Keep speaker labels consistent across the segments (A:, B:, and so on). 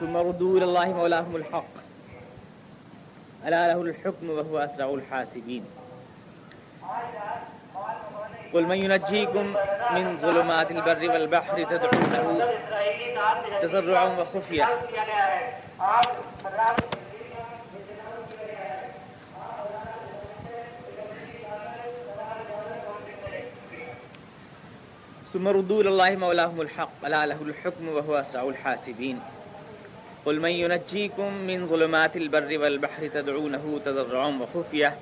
A: ثم ردوا إلى الله مولاهم الحق. ألا له الحكم وهو أسرع الحاسبين. قل من ينجيكم من ظلمات البر والبحر تدعونه تضرعا وخفية. ثم ردوا إلى الله مولاهم الحق. ألا له الحكم وهو أسرع الحاسبين. قل من ينجيكم من ظلمات البر والبحر تدعونه تضرعا وخفية.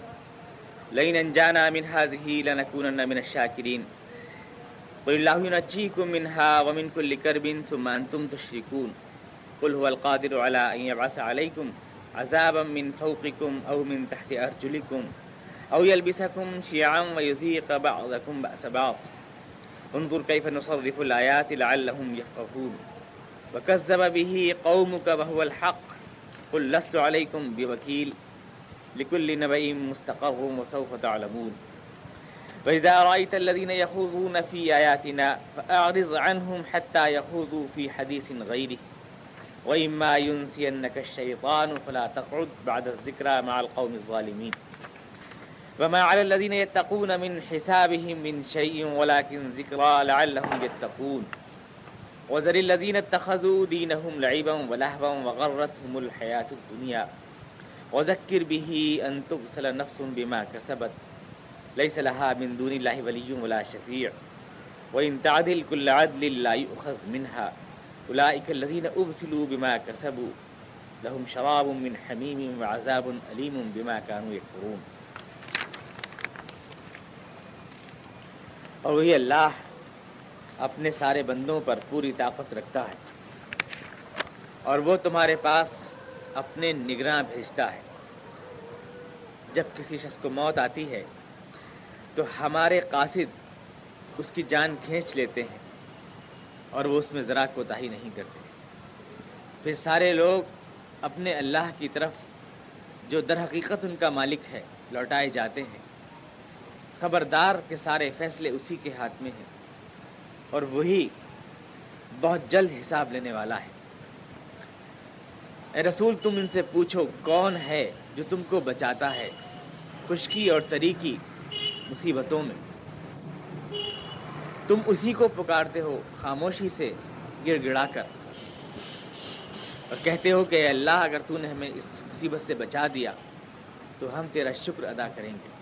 A: لئن أنجانا من هذه لنكونن من الشاكرين. قل الله ينجيكم منها ومن كل كرب ثم أنتم تشركون. قل هو القادر على أن يبعث عليكم عذابا من فوقكم أو من تحت أرجلكم أو يلبسكم شيعا ويزيق بعضكم بأس بعض. انظر كيف نصرف الآيات لعلهم يفقهون. وكذب به قومك وهو الحق قل لست عليكم بوكيل لكل نبأ مستقر وسوف تعلمون وإذا رأيت الذين يخوضون في آياتنا فأعرض عنهم حتى يخوضوا في حديث غيره وإما ينسينك الشيطان فلا تقعد بعد الذكرى مع القوم الظالمين وما على الذين يتقون من حسابهم من شيء ولكن ذكرى لعلهم يتقون وذر الذين اتخذوا دينهم لعبا ولهوا وغرتهم الحياة الدنيا وذكر به أن تغسل نفس بما كسبت ليس لها من دون الله ولي ولا شفيع وإن تعدل كل عدل لا يؤخذ منها أولئك الذين أبسلوا بما كسبوا لهم شراب من حميم وعذاب أليم بما كانوا يكفرون اور وہی اللہ اپنے سارے بندوں پر پوری طاقت رکھتا ہے اور وہ تمہارے پاس اپنے نگراں بھیجتا ہے۔ جب کسی شخص کو موت آتی ہے، تو ہمارے قاصد اس کی جان کھینچ لیتے ہیں اور وہ اس میں ذرا کوتاہی نہیں کرتے۔ پھر سارے لوگ اپنے اللہ کی طرف جو در حقیقت ان کا مالک ہے، لوٹائے جاتے ہیں۔ خبردار کے سارے فیصلے اسی کے ہاتھ میں ہیں۔ اور وہی بہت جلد حساب لینے والا ہے۔ اے رسول، تم ان سے پوچھو کون ہے جو تم کو بچاتا ہے خشکی اور طریقی مصیبتوں میں۔ تم اسی کو پکارتے ہو خاموشی سے گڑ گڑا کر اور کہتے ہو کہ اے اللہ، اگر تو نے ہمیں اس مصیبت سے بچا دیا تو ہم تیرا شکر ادا کریں گے۔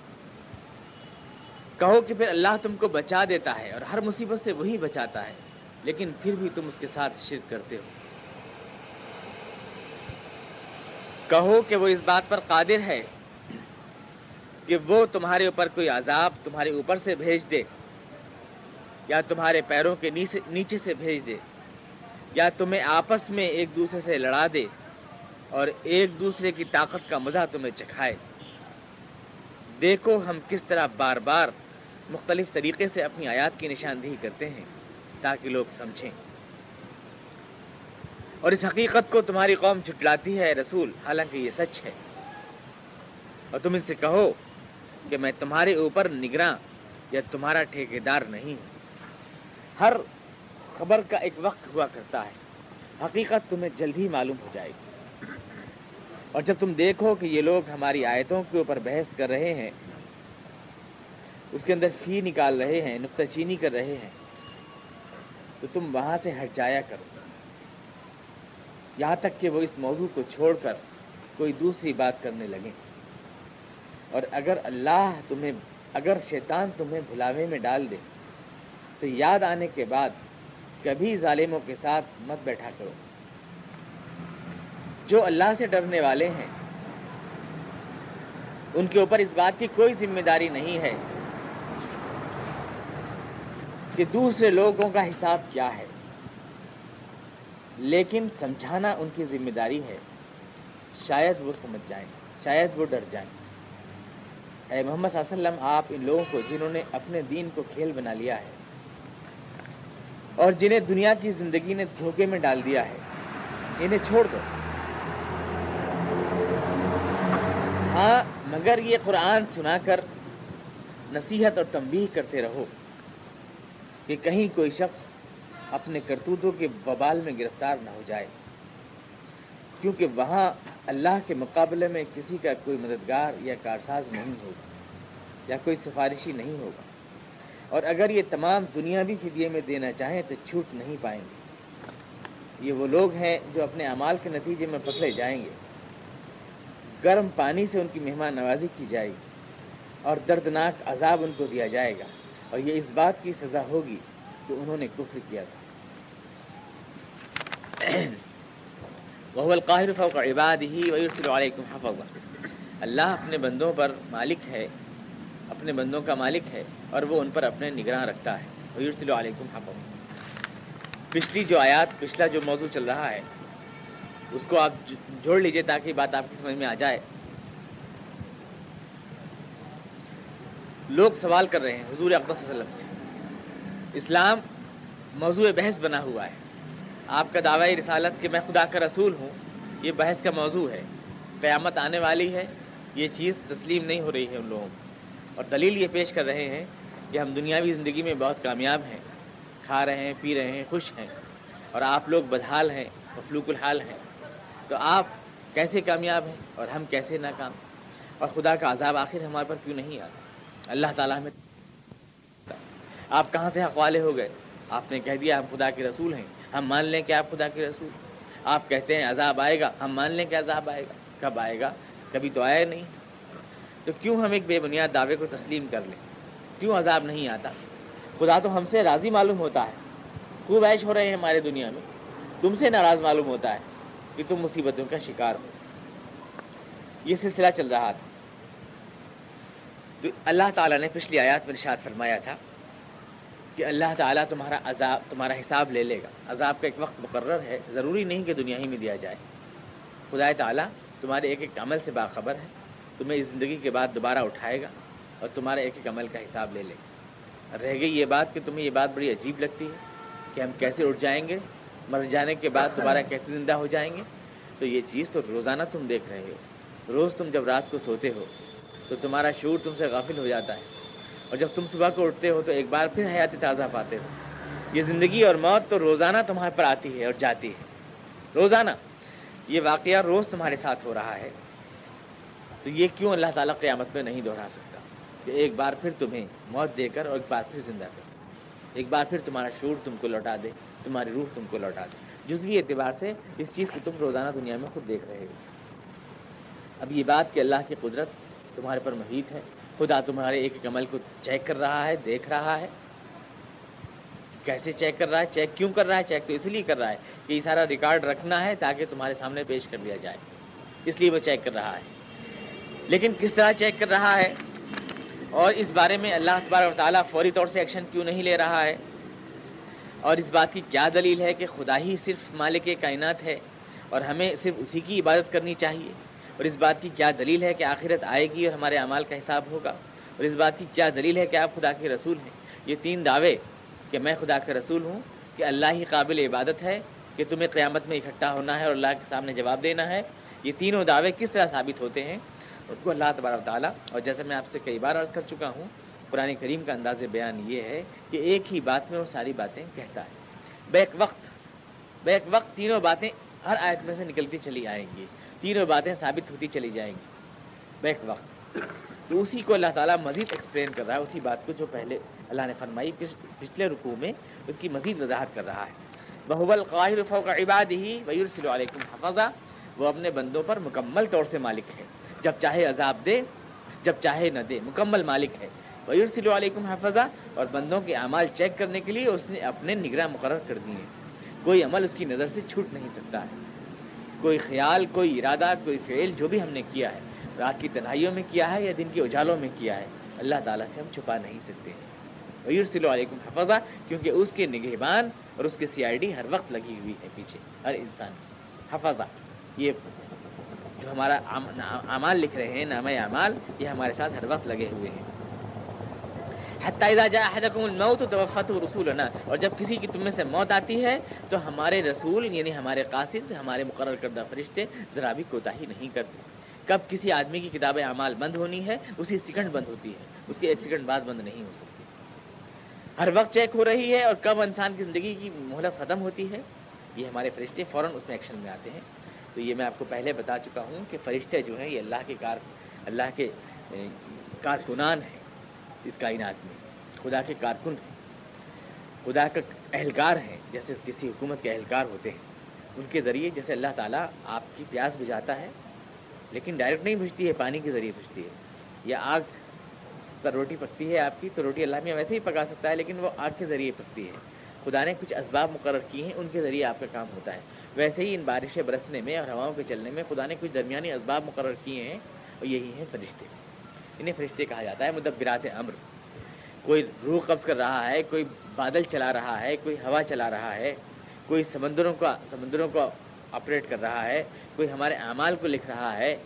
A: کہو کہ پھر اللہ تم کو بچا دیتا ہے اور ہر مصیبت سے وہی بچاتا ہے۔ لیکن پھر بھی تم اس کے ساتھ شرک کرتے ہو۔ کہو کہ وہ اس بات پر قادر ہے کہ وہ تمہارے اوپر کوئی عذاب تمہارے اوپر سے بھیج دے، یا تمہارے پیروں کے نیچے سے بھیج دے، یا تمہیں آپس میں ایک دوسرے سے لڑا دے اور ایک دوسرے کی طاقت کا مزہ تمہیں چکھائے۔ دیکھو ہم کس طرح بار بار مختلف طریقے سے اپنی آیات کی نشاندہی کرتے ہیں تاکہ لوگ سمجھیں۔ اور اس حقیقت کو تمہاری قوم جھٹلاتی ہے، رسول، حالانکہ یہ سچ ہے۔ اور تم ان سے کہو کہ میں تمہارے اوپر نگراں یا تمہارا ٹھیکے دار نہیں ہوں۔ ہر خبر کا ایک وقت ہوا کرتا ہے۔ حقیقت تمہیں جلد ہی معلوم ہو جائے گی۔ اور جب تم دیکھو کہ یہ لوگ ہماری آیتوں کے اوپر بحث کر رہے ہیں اس کے اندر فی نکال رہے ہیں، نقطہ چینی کر رہے ہیں۔ تو تم وہاں سے ہٹ جایا کرو۔ یہاں تک کہ وہ اس موضوع کو چھوڑ کر کوئی دوسری بات کرنے لگیں۔ اور اگر اللہ تمہیں، اگر شیطان تمہیں بھلاوے میں ڈال دے، تو یاد آنے کے بعد کبھی ظالموں کے ساتھ مت بیٹھا کرو۔ جو اللہ سے ڈرنے والے ہیں، ان کے اوپر اس بات کی کوئی ذمہ داری نہیں ہے کہ دوسرے لوگوں کا حساب کیا ہے۔ لیکن سمجھانا ان کی ذمہ داری ہے۔ شاید وہ سمجھ جائیں، شاید وہ ڈر جائیں۔ اے محمد صلی اللہ علیہ وسلم، آپ ان لوگوں کو جنہوں نے اپنے دین کو کھیل بنا لیا ہے اور جنہیں دنیا کی زندگی نے دھوکے میں ڈال دیا ہے، انہیں چھوڑ دو۔ ہاں مگر یہ قرآن سنا کر نصیحت اور تنبیہ کرتے رہو۔ کہ کہیں کوئی شخص اپنے کرتوتوں کے ببال میں گرفتار نہ ہو جائے۔ کیونکہ وہاں اللہ کے مقابلے میں کسی کا کوئی مددگار یا کارساز نہیں ہوگا، یا کوئی سفارشی نہیں ہوگا۔ اور اگر یہ تمام دنیا بھی فدیے میں دینا چاہیں تو چھوٹ نہیں پائیں گے۔ یہ وہ لوگ ہیں جو اپنے اعمال کے نتیجے میں پکڑے جائیں گے۔ گرم پانی سے ان کی مہمان نوازی کی جائے گی اور دردناک عذاب ان کو دیا جائے گا۔ اور یہ اس بات کی سزا ہوگی کہ انہوں نے کفر کیا تھا۔ وہ القاہر فوق عباد ہی علیکم حفظ اللہ اپنے بندوں پر مالک ہے، اپنے بندوں کا مالک ہے، اور وہ ان پر اپنے نگراں رکھتا ہے۔ ویورسل علیکم حفظ پچھلی جو آیات، پچھلا جو موضوع چل رہا ہے، اس کو آپ جوڑ لیجیے تاکہ بات آپ کی سمجھ میں آ جائے۔ لوگ سوال کر رہے ہیں، حضور اقدس وسلم سے۔ اسلام موضوع بحث بنا ہوا ہے۔ آپ کا دعوی رسالت کہ میں خدا کا رسول ہوں، یہ بحث کا موضوع ہے۔ قیامت آنے والی ہے، یہ چیز تسلیم نہیں ہو رہی ہے ان لوگوں کو۔ اور دلیل یہ پیش کر رہے ہیں کہ ہم دنیاوی زندگی میں بہت کامیاب ہیں۔ کھا رہے ہیں، پی رہے ہیں، خوش ہیں۔ اور آپ لوگ بدحال ہیں مفلوق الحال ہیں۔ تو آپ کیسے کامیاب ہیں اور ہم کیسے ناکام؟ اور خدا کا عذاب آخر ہمارے پر کیوں نہیں آتا؟ اللہ تعالیٰ ہمیں آپ کہاں سے حقوالے ہو گئے؟ آپ نے کہہ دیا ہم خدا کے رسول ہیں، ہم مان لیں کہ آپ خدا کے رسول۔ آپ کہتے ہیں عذاب آئے گا، ہم مان لیں کہ عذاب آئے گا۔ کب آئے گا؟ کبھی تو آیا نہیں۔ تو کیوں ہم ایک بے بنیاد دعوے کو تسلیم کر لیں؟ کیوں عذاب نہیں آتا؟ خدا تو ہم سے راضی معلوم ہوتا ہے۔ خوب عیش ہو رہے ہیں ہمارے دنیا میں۔ تم سے ناراض معلوم ہوتا ہے کہ تم مصیبتوں کا شکار ہو۔ یہ سلسلہ چل رہا تھا۔ تو اللہ تعالیٰ نے پچھلی آیات میں ارشاد فرمایا تھا کہ اللہ تعالیٰ تمہارا عذاب تمہارا حساب لے لے گا۔ عذاب کا ایک وقت مقرر ہے، ضروری نہیں کہ دنیا ہی میں دیا جائے۔ خدا تعالیٰ تمہارے ایک ایک عمل سے باخبر ہے، تمہیں اس زندگی کے بعد دوبارہ اٹھائے گا اور تمہارے ایک ایک عمل کا حساب لے لے گا۔ رہ گئی یہ بات کہ تمہیں یہ بات بڑی عجیب لگتی ہے کہ ہم کیسے اٹھ جائیں گے، مر جانے کے بعد دوبارہ کیسے زندہ ہو جائیں گے۔ تو یہ چیز تو روزانہ تم دیکھ رہے ہو۔ روز تم جب رات کو سوتے ہو تو تمہارا شعور تم سے غافل ہو جاتا ہے۔ اور جب تم صبح کو اٹھتے ہو تو ایک بار پھر حیاتی تازہ پاتے ہو۔ یہ زندگی اور موت تو روزانہ تمہارے پر آتی ہے اور جاتی ہے۔ روزانہ، یہ واقعہ روز تمہارے ساتھ ہو رہا ہے۔ تو یہ کیوں اللہ تعالیٰ قیامت میں نہیں دہرا سکتا؟ کہ ایک بار پھر تمہیں موت دے کر اور ایک بار پھر زندہ کر۔ ایک بار پھر تمہارا شعور تم کو لوٹا دے، تمہاری روح تم کو لوٹا دے۔ جزوی اعتبار سے اس چیز کو تم روزانہ دنیا میں خود دیکھ رہے ہو۔ اب یہ بات کہ اللہ کی قدرت تمہارے پر محیط ہے۔ خدا تمہارے ایک ایک عمل کو چیک کر رہا ہے، دیکھ رہا ہے۔ کیسے چیک کر رہا ہے؟ چیک کیوں کر رہا ہے؟ چیک تو اس لیے کر رہا ہے کہ یہ سارا ریکارڈ رکھنا ہے تاکہ تمہارے سامنے پیش کر دیا جائے۔ اس لیے وہ چیک کر رہا ہے۔ لیکن کس طرح چیک کر رہا ہے؟ اور اس بارے میں اللہ اخبار اور تعالیٰ فوری طور سے ایکشن کیوں نہیں لے رہا ہے؟ اور اس بات کی کیا دلیل ہے کہ خدا ہی صرف مالک کائنات ہے اور ہمیں صرف اسی کی عبادت کرنی چاہیے؟ اور اس بات کی کیا دلیل ہے کہ آخرت آئے گی اور ہمارے اعمال کا حساب ہوگا؟ اور اس بات کی کیا دلیل ہے کہ آپ خدا کے رسول ہیں؟ یہ تین دعوے کہ میں خدا کے رسول ہوں، کہ اللہ ہی قابل عبادت ہے، کہ تمہیں قیامت میں اکٹھا ہونا ہے اور اللہ کے سامنے جواب دینا ہے۔ یہ تینوں دعوے کس طرح ثابت ہوتے ہیں؟ اس کو اللہ تبارک تعالیٰ اور جیسے میں آپ سے کئی بار عرض کر چکا ہوں، قرآن کریم کا انداز بیان یہ ہے کہ ایک ہی بات میں وہ ساری باتیں کہتا ہے۔ بیک وقت بیک وقت تینوں باتیں ہر آیت میں سے نکلتی چلی آئیں گی۔ تینوں باتیں ثابت ہوتی چلی جائیں گی۔ بیک وقت۔ تو اسی کو اللہ تعالیٰ مزید ایکسپلین کر رہا ہے، اسی بات کو جو پہلے اللہ نے فرمائی پچھلے رکوع میں اس کی مزید وضاحت کر رہا ہے۔ بحب القاہر فوق عباد ہی ویور علیکم حفظہ وہ اپنے بندوں پر مکمل طور سے مالک ہے۔ جب چاہے عذاب دے، جب چاہے نہ دے، مکمل مالک ہے۔ ویور علیکم حفظہ اور بندوں کے اعمال چیک کرنے کے لیے اس نے اپنے نگراں مقرر کر دیے۔ کوئی عمل اس کی نظر سے چھوٹ نہیں سکتا ہے۔ کوئی خیال، کوئی ارادہ، کوئی فعل جو بھی ہم نے کیا ہے، رات کی تنہائیوں میں کیا ہے یا دن کی اجالوں میں کیا ہے، اللہ تعالیٰ سے ہم چھپا نہیں سکتے ویور علیکم حفظہ کیونکہ اس کے نگہبان اور اس کے سی آئی ڈی ہر وقت لگی ہوئی ہے پیچھے، ہر انسان حفظہ یہ جو ہمارا اعمال لکھ رہے ہیں نام اعمال، یہ ہمارے ساتھ ہر وقت لگے ہوئے ہیں۔ رسولنا۔ اور جب کسی کی تم میں سے موت آتی ہے، تو ہمارے رسول یعنی ہمارے قاصد، ہمارے مقرر کردہ فرشتے ذرا بھی کوتا ہی نہیں کرتے۔ کب کسی آدمی کی کتاب اعمال بند ہونی ہے، اسی سیکنڈ بند ہوتی ہے۔ اس کے ایک سیکنڈ بعد بند نہیں ہو سکتی۔ ہر وقت چیک ہو رہی ہے اور کب انسان کی زندگی کی مہلت ختم ہوتی ہے، یہ ہمارے فرشتے فوراً اس میں ایکشن میں آتے ہیں۔ تو یہ میں آپ کو پہلے بتا چکا ہوں کہ فرشتے جو ہیں، یہ اللہ کے کار، اللہ کے کارکنان ہیں۔ اس کائنات میں۔ خدا کے کارکن ہیں۔ خدا کا اہلکار ہیں جیسے کسی حکومت کے اہلکار ہوتے ہیں۔ ان کے ذریعے جیسے اللہ تعالیٰ آپ کی پیاس بجھاتا ہے، لیکن ڈائریکٹ نہیں بجھتی ہے، پانی کے ذریعے بجھتی ہے۔ یا آگ پر روٹی پکتی ہے آپ کی، تو روٹی اللہ میں ویسے ہی پکا سکتا ہے، لیکن وہ آگ کے ذریعے پکتی ہے۔ خدا نے کچھ اسباب مقرر کیے ہیں، ان کے ذریعے آپ کا کام ہوتا ہے۔ ویسے ہی ان بارشیں برسنے میں اور ہواؤں کے چلنے میں خدا نے کچھ درمیانی اسباب مقرر کیے ہیں، اور یہی ہیں فرشتے۔ انہیں فرشتے کہا جاتا ہے، مدبرات امر۔ کوئی روح قبض کر رہا ہے، کوئی بادل چلا رہا ہے، کوئی ہوا چلا رہا ہے، کوئی سمندروں کا سمندروں کو آپریٹ کر رہا ہے، کوئی ہمارے اعمال کو لکھ رہا ہے،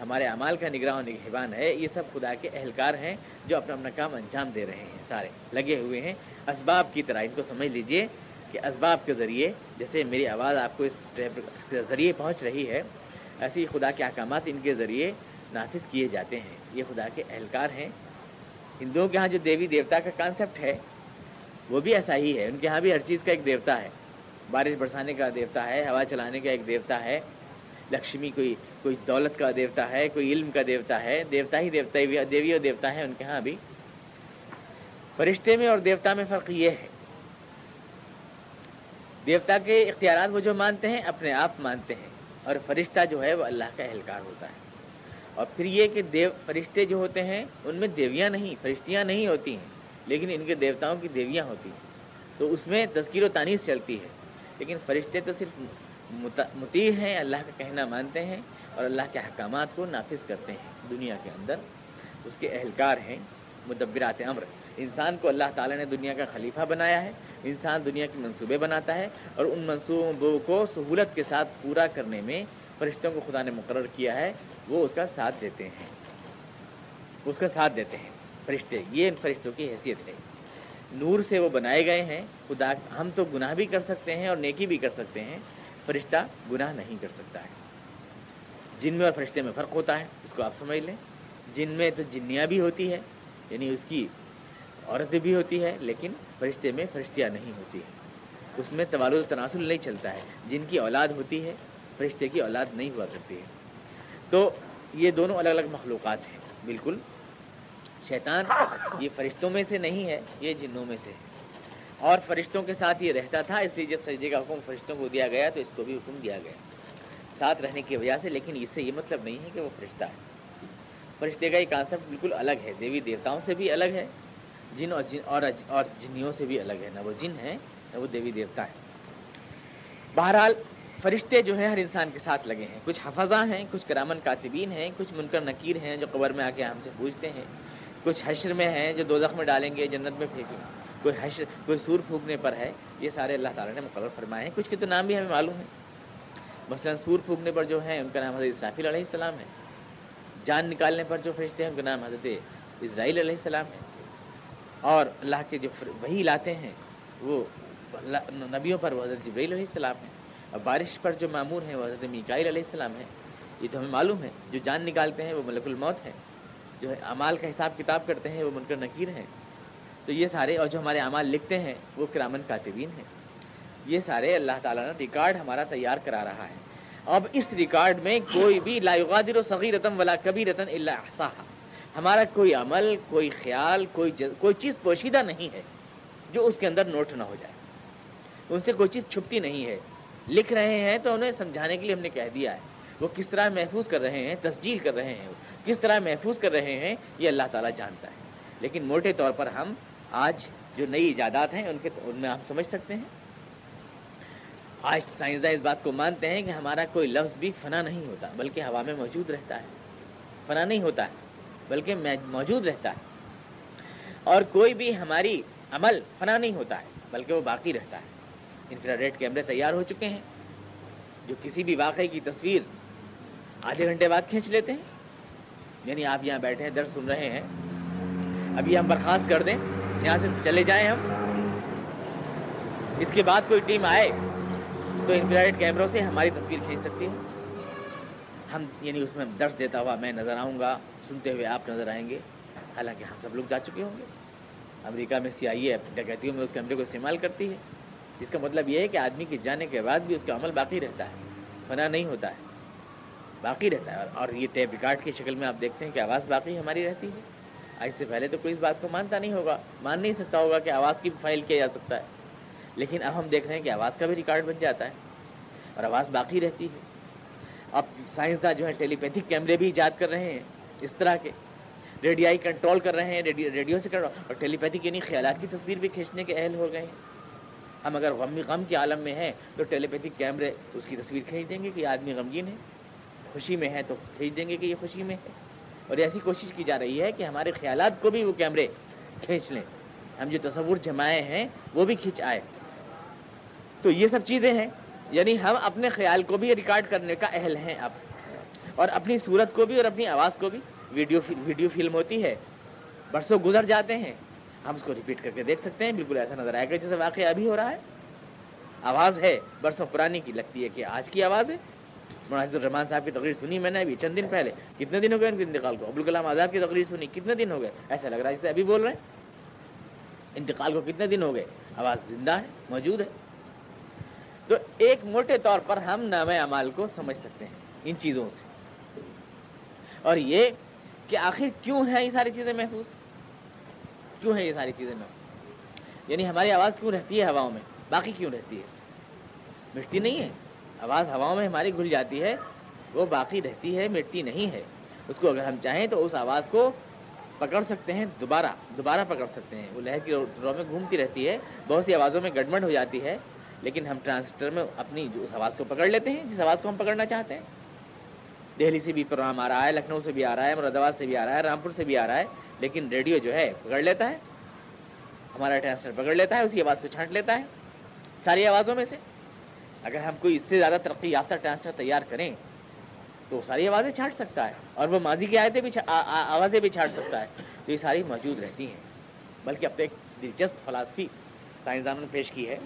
A: ہمارے اعمال کا نگراں و نگہبان ہے، یہ سب خدا کے اہلکار ہیں جو اپنا اپنا کام انجام دے رہے ہیں، سارے لگے ہوئے ہیں۔ اسباب کی طرح، ان کو سمجھ لیجیے کہ اسباب کے ذریعے، جیسے میری آواز آپ کو اس ذریعے پہنچ رہی ہے، ایسی خدا کے احکامات ان کے ذریعے نافذ کیے جاتے ہیں۔ یہ خدا کے اہلکار ہیں۔ ہندوؤں کے ہاں جو دیوی دیوتا کا کانسیپٹ ہے، وہ بھی ایسا ہی ہے۔ ان کے ہاں بھی ہر چیز کا ایک دیوتا ہے۔ بارش برسانے کا دیوتا ہے، ہوا چلانے کا ایک دیوتا ہے۔ لکشمی کوئی کوئی دولت کا دیوتا ہے، کوئی علم کا دیوتا ہے۔ دیوتا ہی دیوتا دیوی اور دیوتا ہے ان کے ہاں بھی۔ فرشتے میں اور دیوتا میں فرق یہ ہے۔ دیوتا کے اختیارات وہ جو مانتے ہیں، اپنے آپ مانتے ہیں۔ اور فرشتہ جو ہے، وہ اللہ کا اہلکار ہوتا ہے۔ اور پھر یہ کہ دیو، فرشتے جو ہوتے ہیں، ان میں دیویاں نہیں، فرشتیاں نہیں ہوتی ہیں، لیکن ان کے دیوتاؤں کی دیویاں ہوتی ہیں۔ تو اس میں تذکیر و تانیس چلتی ہے۔ لیکن فرشتے تو صرف متیر ہیں، اللہ کا کہنا مانتے ہیں اور اللہ کے احکامات کو نافذ کرتے ہیں دنیا کے اندر۔ اس کے اہلکار ہیں مدبرات امر۔ انسان کو اللہ تعالیٰ نے دنیا کا خلیفہ بنایا ہے۔ انسان دنیا کے منصوبے بناتا ہے اور ان منصوبوں کو سہولت کے ساتھ پورا کرنے میں فرشتوں کو خدا نے مقرر کیا ہے۔ وہ اس کا ساتھ دیتے ہیں۔ اس کا ساتھ دیتے ہیں۔ فرشتے، یہ ان فرشتوں کی حیثیت ہے۔ نور سے وہ بنائے گئے ہیں۔ خدا، ہم تو گناہ بھی کر سکتے ہیں اور نیکی بھی کر سکتے ہیں۔ فرشتہ گناہ نہیں کر سکتا ہے۔ جن میں اور فرشتے میں فرق ہوتا ہے، اس کو آپ سمجھ لیں۔ جن میں تو جنیاں بھی ہوتی ہے یعنی اس کی عورت بھی ہوتی ہے، لیکن فرشتے میں فرشتیاں نہیں ہوتی ہے اس میں توال و تناسل نہیں چلتا ہے۔ جن کی اولاد ہوتی ہے، فرشتے کی اولاد نہیں ہوا کرتی ہے۔ تو یہ دونوں الگ الگ مخلوقات ہیں، بالکل۔ شیطان یہ فرشتوں میں سے نہیں ہے، یہ جنوں میں سے۔ ہے اور فرشتوں کے ساتھ یہ رہتا تھا، اس لیے جب سجدے کا حکم فرشتوں کو دیا گیا تو اس کو بھی حکم دیا گیا۔ ساتھ رہنے کی وجہ سے، لیکن اس سے یہ مطلب نہیں ہے کہ وہ فرشتہ ہے۔ فرشتے کا یہ کانسیپٹ بالکل الگ ہے، دیوی دیوتاؤں سے بھی الگ ہے، جن اور جن اور اور جنیوں سے بھی الگ ہے۔ نہ وہ جن ہیں، نہ وہ دیوی دیوتا ہیں۔ بہرحال فرشتے جو ہیں ہر انسان کے ساتھ لگے ہیں۔ کچھ حفظہ ہیں، کچھ کرامن کاتبین ہیں، کچھ منکر نکیر ہیں جو قبر میں آ کے ہم سے پوچھتے ہیں۔ کچھ حشر میں ہیں جو دو میں ڈالیں گے، جنت میں پھینکیں گے۔ کوئی حشر، کوئی سور پھونکنے پر ہے، یہ سارے اللہ تعالیٰ نے مقرر فرمائے ہیں۔ کچھ کے تو نام بھی ہمیں معلوم ہے مثلا سور پھونکنے پر جو ہے ان کا نام حضرت اسرافیل علیہ السلام ہے۔ جان نکالنے پر جو فرشتے ہیں، ان کا نام حضرت اسرائیل علیہ السلام ہے۔ اور اللہ کے جو وہی لاتے ہیں، وہ نبیوں پر وہ حضرت جبریل علیہ السلام ہے اور بارش پر جو معمور ہیں وہ حضرت میکائل علیہ السلام ہے یہ تو ہمیں معلوم ہے، جو جان نکالتے ہیں وہ ملک الموت ہے جو امال کا حساب کتاب کرتے ہیں وہ منکر نکیر ہیں۔ تو یہ سارے، اور جو ہمارے اعمال لکھتے ہیں وہ کرامن کاتبین ہیں۔ یہ سارے اللہ تعالیٰ نے ریکارڈ ہمارا تیار کرا رہا ہے۔ اب اس ریکارڈ میں کوئی بھی لا و صغیر رتم ولا کبھی رتن اللہ ہمارا کوئی عمل، کوئی خیال، کوئی جز... کوئی چیز پوشیدہ نہیں ہے جو اس کے اندر نوٹ نہ ہو جائے۔ ان سے کوئی چیز چھپتی نہیں ہے۔ لکھ رہے ہیں تو انہیں سمجھانے کے لیے ہم نے کہہ دیا ہے۔ وہ کس طرح محفوظ کر رہے ہیں، تسجیل کر رہے ہیں، کس طرح محفوظ کر رہے ہیں، یہ اللہ تعالیٰ جانتا ہے۔ لیکن موٹے طور پر ہم آج جو نئی ایجادات ہیں، ان کے ان میں آپ سمجھ سکتے ہیں۔ آج سائنسداں اس بات کو مانتے ہیں کہ ہمارا کوئی لفظ بھی فنا نہیں ہوتا، بلکہ ہوا میں موجود رہتا ہے۔ فنا نہیں ہوتا ہے بلکہ موجود رہتا ہے۔ اور کوئی بھی ہماری عمل فنا نہیں ہوتا ہے، بلکہ وہ باقی رہتا ہے۔ انفرا کیمرے تیار ہو چکے ہیں۔ جو کسی بھی واقعے کی تصویر آدھے گھنٹے بعد کھینچ لیتے ہیں۔ یعنی آپ یہاں بیٹھے ہیں درد سن رہے ہیں۔ ابھی ہم برخاست کر دیں، یہاں سے چلے جائیں ہم۔ اس کے بعد کوئی ٹیم آئے تو انفرائڈ کیمروں سے ہماری تصویر کھینچ سکتی ہے۔ ہم یعنی اس میں درس دیتا ہوا میں نظر آؤں گا، سنتے ہوئے آپ نظر آئیں گے۔ حالانکہ ہم سب لوگ جا چکے ہوں گے۔ امریکہ میں سی آئی اے ڈکیتیوں میں اس کیمرے کو استعمال کرتی ہے۔ جس کا مطلب یہ ہے کہ آدمی کے جانے کے بعد بھی اس کا عمل باقی رہتا ہے، فنا نہیں ہوتا ہے، باقی رہتا ہے۔ اور یہ ٹیپ ریکارڈ کی شکل میں آپ دیکھتے ہیں کہ آواز باقی ہماری رہتی ہے۔ آج سے پہلے تو کوئی اس بات کو مانتا نہیں ہوگا، مان نہیں سکتا ہوگا کہ آواز کی فائل کیا جا سکتا ہے۔ لیکن اب ہم دیکھ رہے ہیں کہ آواز کا بھی ریکارڈ بن جاتا ہے اور آواز باقی رہتی ہے۔ اب سائنسداں جو ہے ٹیلی پیتھک کیمرے بھی ایجاد کر رہے ہیں اس طرح کے۔ ریڈیائی کنٹرول کر رہے ہیں، ریڈیو سے کر اور ٹیلی پیتھک یعنی خیالات کی تصویر بھی کھینچنے کے اہل ہو گئے ہیں۔ ہم اگر غمی غم کے عالم میں ہیں تو ٹیلی پیتھک کیمرے اس کی تصویر کھینچ دیں گے کہ یہ آدمی غمگین ہے۔ خوشی میں ہے تو کھینچ دیں گے کہ یہ خوشی میں ہے۔ اور ایسی کوشش کی جا رہی ہے کہ ہمارے خیالات کو بھی وہ کیمرے کھینچ لیں۔ ہم جو تصور جمائے ہیں وہ بھی کھینچ آئے۔ تو یہ سب چیزیں ہیں۔ یعنی ہم اپنے خیال کو بھی ریکارڈ کرنے کا اہل ہیں اب۔ اور اپنی صورت کو بھی اور اپنی آواز کو بھی۔ ویڈیو ویڈیو فلم ہوتی ہے۔ برسوں گزر جاتے ہیں۔ ہم اس کو ریپیٹ کر کے دیکھ سکتے ہیں، بالکل ایسا نظر آئے گا جیسے واقعہ ابھی ہو رہا ہے۔ آواز ہے، برسوں پرانی کی لگتی ہے کہ آج کی آواز ہے۔ مناظر الرحمان صاحب کی تقریر سنی میں نے ابھی چند دن پہلے۔ کتنے دن ہو گئے ان کے انتقال کو؟ ابوالکلام آزاد کی تقریر سنی، کتنے دن ہو گئے؟ ایسا لگ رہا ہے جیسے ابھی بول رہے ہیں۔ انتقال کو کتنے دن ہو گئے؟ آواز زندہ ہے، موجود ہے۔ تو ایک موٹے طور پر ہم نام اعمال کو سمجھ سکتے ہیں ان چیزوں سے۔ اور یہ کہ آخر کیوں ہیں یہ ساری چیزیں محفوظ؟ کیوں ہیں یہ ساری چیزیں محفوظ یعنی ہماری آواز کیوں رہتی ہے ہواؤں میں؟ باقی کیوں رہتی ہے؟ مٹتی نہیں ہے۔ آواز ہواؤں میں ہماری گھل جاتی ہے، وہ باقی رہتی ہے مٹتی نہیں ہے۔ اس کو اگر ہم چاہیں تو اس آواز کو پکڑ سکتے ہیں، دوبارہ دوبارہ پکڑ سکتے ہیں۔ وہ لہر کی رو میں گھومتی رہتی ہے، بہت سی آوازوں میں گڑبڑ ہو جاتی ہے، لیکن ہم ٹرانسٹر میں اپنی جو اس آواز کو پکڑ لیتے ہیں، جس آواز کو ہم پکڑنا چاہتے ہیں۔ دہلی سے بھی پروگرام آ رہا ہے، لکھنؤ سے بھی آ رہا ہے، مراد آباد سے بھی آ رہا ہے، رامپور سے بھی آ رہا ہے۔ لیکن ریڈیو جو ہے پکڑ لیتا ہے، ہمارا ٹرانسٹر پکڑ لیتا ہے، اسی آواز کو چھانٹ لیتا ہے، ساری آوازوں میں سے۔ اگر ہم کوئی اس سے زیادہ ترقی یافتہ ٹرانسٹر تیار کریں، تو ساری آوازیں چھانٹ سکتا ہے اور وہ ماضی کی آیتیں بھی آوازیں بھی چھانٹ سکتا ہے۔ تو یہ ساری موجود رہتی ہیں۔ بلکہ اب تو ایک دلچسپ فلاسفی سائنسدانوں نے پیش کی ہے۔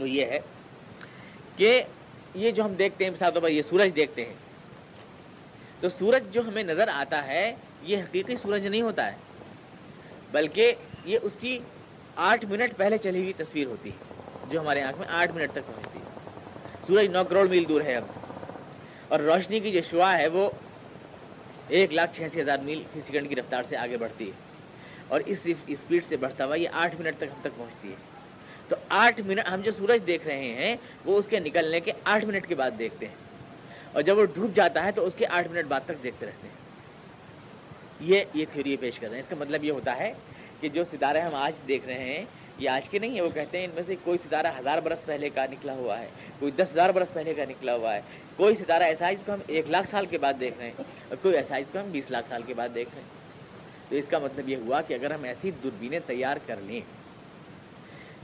A: وہ یہ ہے کہ یہ جو ہم دیکھتے ہیں، مثال طور پر یہ سورج دیکھتے ہیں۔ تو سورج جو ہمیں نظر آتا ہے یہ حقیقی سورج نہیں ہوتا ہے، بلکہ یہ اس کی آٹھ منٹ پہلے چلی ہوئی تصویر ہوتی ہے، جو ہمارے آنکھ میں آٹھ منٹ تک پہنچتی ہے۔ سورج نو کروڑ میل دور ہے ہم سے اور روشنی کی جو شعا ہے، وہ ایک لاکھ چھیاسی ہزار میل فی سیکنڈ کی رفتار سے آگے بڑھتی ہے۔ اور اس اسپیڈ سے بڑھتا ہوا یہ آٹھ منٹ تک ہم تک پہنچتی ہے۔ تو آٹھ منٹ ہم جو سورج دیکھ رہے ہیں، وہ اس کے نکلنے کے آٹھ منٹ کے بعد دیکھتے ہیں۔ اور جب وہ ڈوب جاتا ہے، تو اس کے آٹھ منٹ بعد تک دیکھتے رہتے ہیں۔ یہ یہ تھیوری پیش کر رہے ہیں۔ اس کا مطلب یہ ہوتا ہے کہ جو ستارے ہم آج دیکھ رہے ہیں، یہ آج کے نہیں ہے وہ کہتے ہیں ان میں سے کوئی ستارہ ہزار برس پہلے کا نکلا ہوا ہے، کوئی دس ہزار برس پہلے کا نکلا ہوا ہے، کوئی ستارہ ایسا ہے جس کو ہم ایک لاکھ سال کے بعد دیکھ رہے ہیں اور کوئی ایسا ہے جس کو ہم بیس لاکھ سال کے بعد دیکھ رہے ہیں۔ تو اس کا مطلب یہ ہوا کہ اگر ہم ایسی دوربینیں تیار کر لیں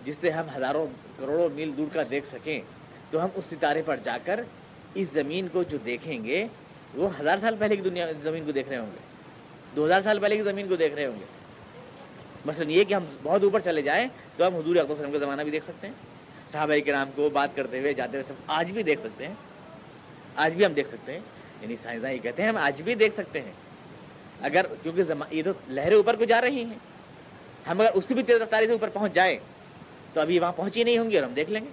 A: جس سے ہم ہزاروں کروڑوں میل دور کا دیکھ سکیں، تو ہم اس ستارے پر جا کر اس زمین کو جو دیکھیں گے، وہ ہزار سال پہلے کی دنیا، زمین کو دیکھ رہے ہوں گے۔ دو ہزار سال پہلے کی زمین کو دیکھ رہے ہوں گے۔ مثلاً یہ کہ ہم بہت اوپر چلے جائیں تو ہم حضور اکبر وسلم کا زمانہ بھی دیکھ سکتے ہیں۔ صحابہ کے نام کو بات کرتے ہوئے جاتے ہوئے سب آج بھی دیکھ سکتے ہیں۔ آج بھی ہم دیکھ سکتے ہیں۔ یعنی سائنسداں یہ کہتے ہیں ہم آج بھی دیکھ سکتے ہیں۔ اگر کیونکہ یہ تو لہریں اوپر کو جا رہی ہیں۔ ہم اگر اس سے بھی تیز رفتاری سے اوپر پہنچ جائیں تو ابھی وہاں پہنچی نہیں ہوں گی اور ہم دیکھ لیں گے۔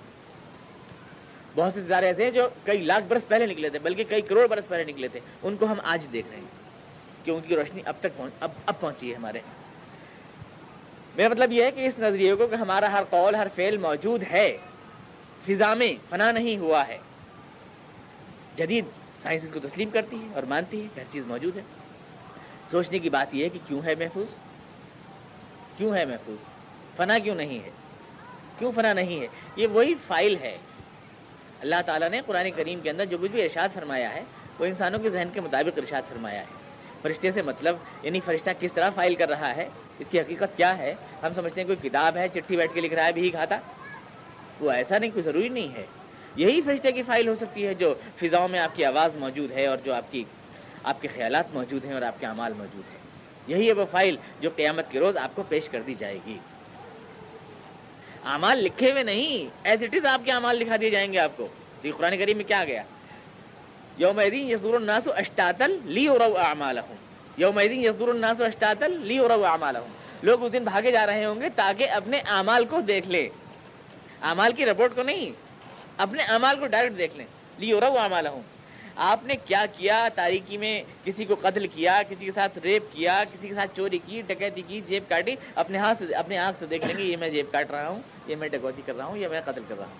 A: بہت سے ستارے ایسے ہیں جو کئی لاکھ برس پہلے نکلے تھے، بلکہ کئی کروڑ برس پہلے نکلے تھے۔ ان کو ہم آج دیکھ رہے ہیں۔ کہ ان کی روشنی اب تک پہنچ اب اب پہنچی ہے ہمارے میرا مطلب یہ ہے کہ اس نظریے کو کہ ہمارا ہر قول، ہر فعل موجود ہے۔ فضا میں فنا نہیں ہوا ہے۔ جدید سائنس اس کو تسلیم کرتی ہے اور مانتی ہے کہ ہر چیز موجود ہے۔ سوچنے کی بات یہ ہے کہ کیوں ہے محفوظ؟ کیوں ہے محفوظ؟ فنا کیوں نہیں ہے؟ کیوں فنا نہیں ہے؟ یہ وہی فائل ہے۔ اللہ تعالیٰ نے قرآن کریم کے اندر جو کچھ بھی ارشاد فرمایا ہے، وہ انسانوں کے ذہن کے مطابق ارشاد فرمایا ہے۔ فرشتے سے مطلب یعنی فرشتہ کس طرح فائل کر رہا ہے، اس کی حقیقت کیا ہے؟ ہم سمجھتے ہیں کوئی کتاب ہے، چٹھی بیٹھ کے لکھ رہا ہے، بھی کھاتا۔ وہ ایسا نہیں، کوئی ضروری نہیں ہے۔ یہی فرشتے کی فائل ہو سکتی ہے جو فضاؤں میں آپ کی آواز موجود ہے اور جو آپ کی، آپ کے خیالات موجود ہیں اور آپ کے اعمال موجود ہیں۔ یہی ہے وہ فائل جو قیامت کے روز آپ کو پیش کر دی جائے گی۔ اعمال لکھے ہوئے نہیں ایز اٹ از آپ کے اعمال دکھا دیے جائیں گے آپ کو۔ قرآن کریم میں کیا گیا؟ یوم یزور الناس اشتاتل لی اور یوم یزور الناس اشتاتل لی اور لوگ اس دن بھاگے جا رہے ہوں گے تاکہ اپنے اعمال کو دیکھ لیں۔ اعمال کی رپورٹ کو نہیں، اپنے اعمال کو ڈائریکٹ دیکھ لیں۔ لی اور آپ نے کیا کیا تاریکی میں کسی کو قتل کیا، کسی کے ساتھ ریپ کیا، کسی کے ساتھ چوری کی، ڈکیتی کی، جیب کاٹی، اپنے ہاتھ سے اپنے آنکھ سے دیکھ لیں گے، یہ میں جیب کاٹ رہا ہوں، یہ میں ڈکوتی کر رہا ہوں، یہ میں قتل کر رہا ہوں۔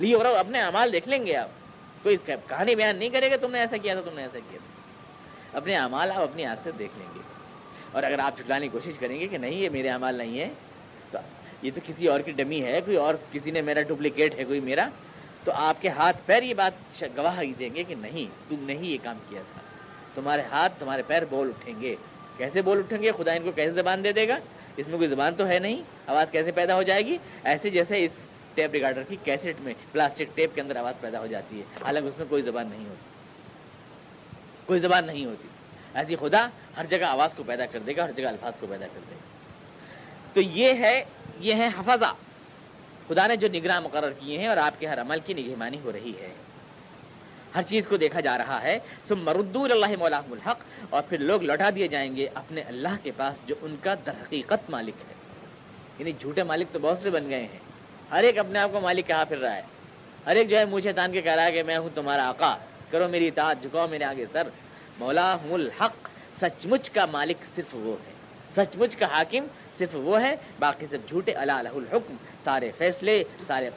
A: لیے اور اپنے اعمال دیکھ لیں گے آپ۔ کوئی کہانی بیان نہیں کرے گا، تم نے ایسا کیا تھا، تم نے ایسا کیا تھا۔ اپنے اعمال آپ اپنی آنکھ سے دیکھ لیں گے۔ اور اگر آپ چھٹلانے کی کوشش کریں گے کہ نہیں، یہ میرے اعمال نہیں ہے تو یہ تو کسی اور کی ڈمی ہے، کوئی اور کسی نے میرا ڈپلیکیٹ ہے، کوئی میرا۔ تو آپ کے ہاتھ پیر یہ بات گواہ ہی دیں گے کہ نہیں، تم نے ہی یہ کام کیا تھا۔ تمہارے ہاتھ، تمہارے پیر بول اٹھیں گے۔ کیسے بول اٹھیں گے؟ خدا ان کو کیسے زبان دے دے گا؟ اس میں کوئی زبان تو ہے نہیں، آواز کیسے پیدا ہو جائے گی؟ ایسے جیسے اس ٹیپ ریکارڈر کی کیسٹ میں پلاسٹک ٹیپ کے اندر آواز پیدا ہو جاتی ہے۔ حالانکہ اس میں کوئی زبان نہیں ہوتی۔ کوئی زبان نہیں ہوتی۔ ایسی خدا ہر جگہ آواز کو پیدا کر دے گا، ہر جگہ الفاظ کو پیدا کر دے گا۔ تو یہ ہے یہ ہے حفظہ۔ خدا نے جو نگراں مقرر کیے ہیں اور آپ کے ہر عمل کی نگہمانی ہو رہی ہے۔ ہر چیز کو دیکھا جا رہا ہے۔ سب مردو اللہ مولا الحق۔ اور پھر لوگ لوٹا دیے جائیں گے اپنے اللہ کے پاس جو ان کا در حقیقت مالک ہے۔ یعنی جھوٹے مالک تو بہت سے بن گئے ہیں۔ ہر ایک اپنے آپ کو مالک کہا پھر رہا ہے۔ ہر ایک جو ہے مجھے تان کے کہہ رہا ہے کہ میں ہوں تمہارا آقا۔ کرو میری اطاعت، جھکاؤ میرے آگے سر۔ مولا الحق، سچ مچ کا مالک صرف وہ ہے۔ سچ مچ کا حاکم صرف وہ ہے۔ باقی سب جھوٹے، اللہ الحکم۔ سارے فیصلے، سارے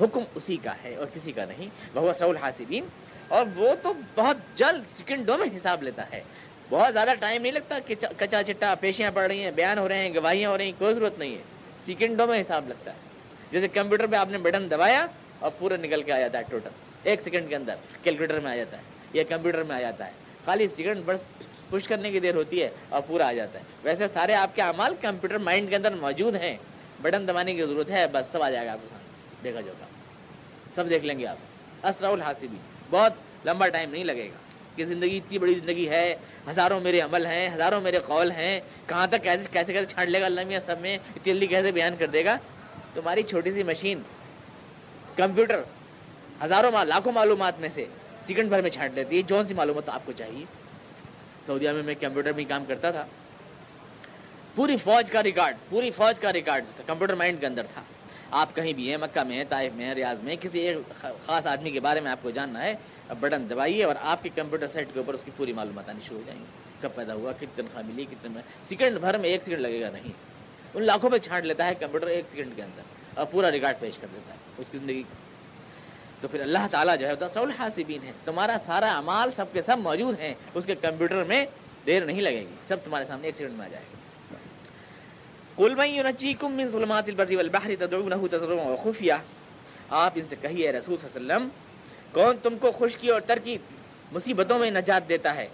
A: حکم اسی کا ہے اور کسی کا نہیں۔ وہ سول حاصبین اور وہ تو بہت جلد سیکنڈوں میں حساب لیتا ہے۔ بہت زیادہ ٹائم نہیں لگتا کہ کچا چٹا پیشیاں پڑ رہی ہیں، بیان ہو رہے ہیں، گواہیاں ہو رہی ہیں، کوئی ضرورت نہیں ہے۔ سیکنڈوں میں حساب لگتا ہے۔ جیسے کمپیوٹر پہ آپ نے بٹن دبایا اور پورا نکل کے آ جاتا ہے ٹوٹل۔ ایک سیکنڈ کے اندر کیلکولیٹر میں آ جاتا ہے، یا کمپیوٹر میں آ جاتا ہے۔ خالی سیکنڈ بس پش کرنے کی دیر ہوتی ہے اور پورا آ جاتا ہے۔ ویسے سارے آپ کے اعمال کمپیوٹر مائنڈ کے اندر موجود ہیں۔ بٹن دبانے کی ضرورت ہے، بس سب آ جائے گا آپ کو سامنے۔ دیکھا جائے سب دیکھ لیں گے آپ۔ اسرا الحاصبی بہت لمبا ٹائم نہیں لگے گا۔ کہ زندگی اتنی بڑی زندگی ہے، ہزاروں میرے عمل ہیں، ہزاروں میرے قول ہیں، کہاں تک کیسے کیسے کیسے چھاڑ لے گا اللہ میاں سب میں، اتنی جلدی کیسے بیان کر دے گا؟ تمہاری چھوٹی سی مشین، کمپیوٹر، ہزاروں لاکھوں معلومات میں سے سیکنڈ بھر میں چھانٹ لیتی ہے۔ جون سی معلومات آپ کو چاہیے۔ سعودیہ میں میں کمپیوٹر میں کام کرتا تھا۔ پوری فوج کا ریکارڈ، پوری فوج کا ریکارڈ کمپیوٹر مائنڈ کے اندر تھا۔ آپ کہیں بھی ہیں، مکہ میں طائف میں ریاض میں کسی ایک خاص آدمی کے بارے میں آپ کو جاننا ہے بٹن دبائیے اور آپ کے کمپیوٹر سیٹ کے اوپر اس کی پوری معلومات آنی شروع ہو جائیں گی۔ کب پیدا ہوا، کتنی تنخواہ ملی کتنے سیکنڈ بھر میں ایک سیکنڈ لگے گا؟ نہیں۔ ان لاکھوں پہ چھانٹ لیتا ہے کمپیوٹر ایک سیکنڈ کے اندر اور پورا ریکارڈ پیش کر دیتا ہے اس کی زندگی تو پھر اللہ تعالیٰ جو ہے تو سول حاصبین ہے، تمہارا سارا امال سب کے سب موجود ہیں، اس کے کمپیوٹر میں دیر نہیں لگے گی، سب تمہارے سامنے ایک سیکنڈ میں آ جائے گا۔ خفیہ آپ ان سے کہیے رسول صلی اللہ علیہ وسلم، کون تم کو خشکی اور ترکی مصیبتوں میں نجات دیتا ہے؟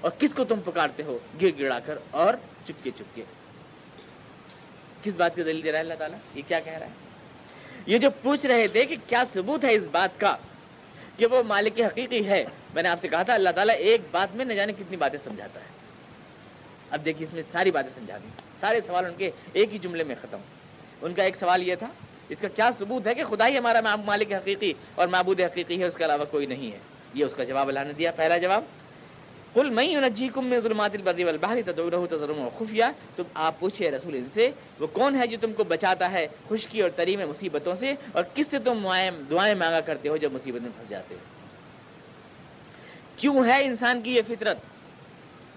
A: اور کس کو تم پکارتے ہو؟ گر گڑا کر اور چپکے چپکے۔ کس بات کی دلیل دے رہا ہے اللہ تعالیٰ؟ یہ کیا کہہ رہا ہے؟ یہ جو پوچھ رہے تھے کہ کیا ثبوت ہے اس بات کا، کہ وہ مالک حقیقی ہے، میں نے آپ سے کہا تھا اللہ تعالیٰ ایک بات میں نہ جانے کتنی باتیں سمجھاتا ہے۔ اب دیکھیے اس میں ساری باتیں سمجھا دی۔ سارے سوال ان کے ایک ہی جملے میں ختم۔ ان کا ایک سوال یہ تھا، اس کا کیا ثبوت ہے کہ خدا ہی ہمارا مالک حقیقی اور معبود حقیقی ہے، اس کے علاوہ کوئی نہیں ہے؟ یہ اس کا جواب اللہ نے دیا۔ پہلا جواب کل میں ظلمات البری والبحر تدعونه تضرعا خفیہ، تم آپ پوچھے رسول ان سے، وہ کون ہے جو تم کو بچاتا ہے خشکی اور تری میں مصیبتوں سے؟ اور کس سے تم دعائیں مانگا کرتے ہو جب مصیبت میں پھنس جاتے ہو؟ کیوں ہے انسان کی یہ فطرت؟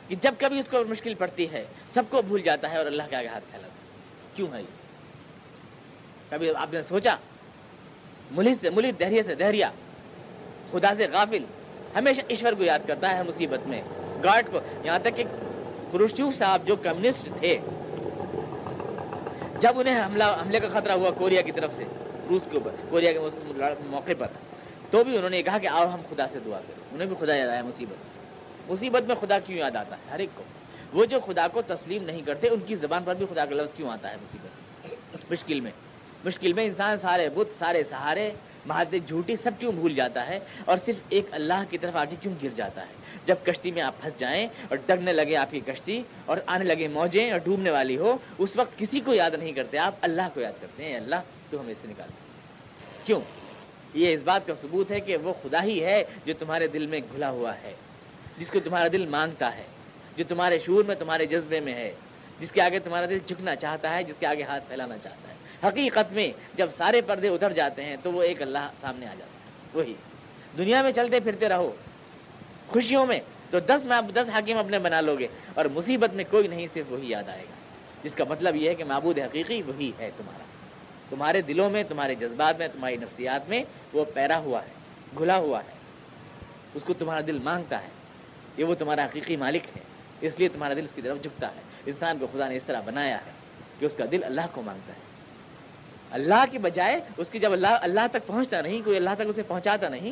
A: کہ جب کبھی اس کو مشکل پڑتی ہے، سب کو بھول جاتا ہے اور اللہ کے آگے ہاتھ پھیلاتا ہے۔ کیوں ہے یہ؟ کبھی آپ نے سوچا؟ ملک سے ملک دہریے سے دہریا خدا سے غافل ہمیشہ ایشور کو یاد کرتا ہے مصیبت میں۔ گارڈ کو یہاں تک کہ خروشیو صاحب جو کمیونسٹ تھے۔ جب انہیں حملہ حملے کا خطرہ ہوا کوریا کی طرف سے، روس کے اوپر، کوریا کے موقع پر، تو بھی انہوں نے کہا کہ آؤ ہم خدا سے دعا کریں۔ انہیں بھی خدا یاد آیا مصیبت۔ مصیبت میں خدا کیوں یاد آتا ہے؟ ہر ایک کو۔ وہ جو خدا کو تسلیم نہیں کرتے، ان کی زبان پر بھی خدا کا لفظ کیوں آتا ہے مصیبت؟ مشکل میں۔ مشکل میں انسان سارے بت، سارے سہارے مہاد جھوٹی سب کیوں بھول جاتا ہے اور صرف ایک اللہ کی طرف آگے کیوں گر جاتا ہے؟ جب کشتی میں آپ پھنس جائیں اور ڈگنے لگے آپ کی کشتی اور آنے لگے موجیں اور ڈوبنے والی ہو، اس وقت کسی کو یاد نہیں کرتے، آپ اللہ کو یاد کرتے ہیں اللہ، تو ہمیں سے نکال کیوں؟ یہ اس بات کا ثبوت ہے کہ وہ خدا ہی ہے جو تمہارے دل میں گھلا ہوا ہے، جس کو تمہارا دل مانگتا ہے، جو تمہارے شور میں، تمہارے جذبے میں ہے، جس کے آگے تمہارا دل جھکنا چاہتا ہے، جس کے آگے ہاتھ پھیلانا چاہتا ہے۔ حقیقت میں جب سارے پردے اتر جاتے ہیں تو وہ ایک اللہ سامنے آ جاتا ہے۔ وہی۔ دنیا میں چلتے پھرتے رہو۔ خوشیوں میں تو دس دس حاکم اپنے بنا لو گے اور مصیبت میں کوئی نہیں، صرف وہی یاد آئے گا۔ جس کا مطلب یہ ہے کہ معبود حقیقی وہی ہے تمہارا۔ تمہارے دلوں میں، تمہارے جذبات میں، تمہاری نفسیات میں وہ پیرا ہوا ہے، گھلا ہوا ہے۔ اس کو تمہارا دل مانگتا ہے۔ یہ وہ تمہارا حقیقی مالک ہے۔ اس لیے تمہارا دل اس کی طرف جھکتا ہے۔ انسان کو خدا نے اس طرح بنایا ہے کہ اس کا دل اللہ کو مانگتا ہے۔ اللہ کے بجائے اس کی جب اللہ اللہ تک پہنچتا نہیں، کوئی اللہ تک اسے پہنچاتا نہیں،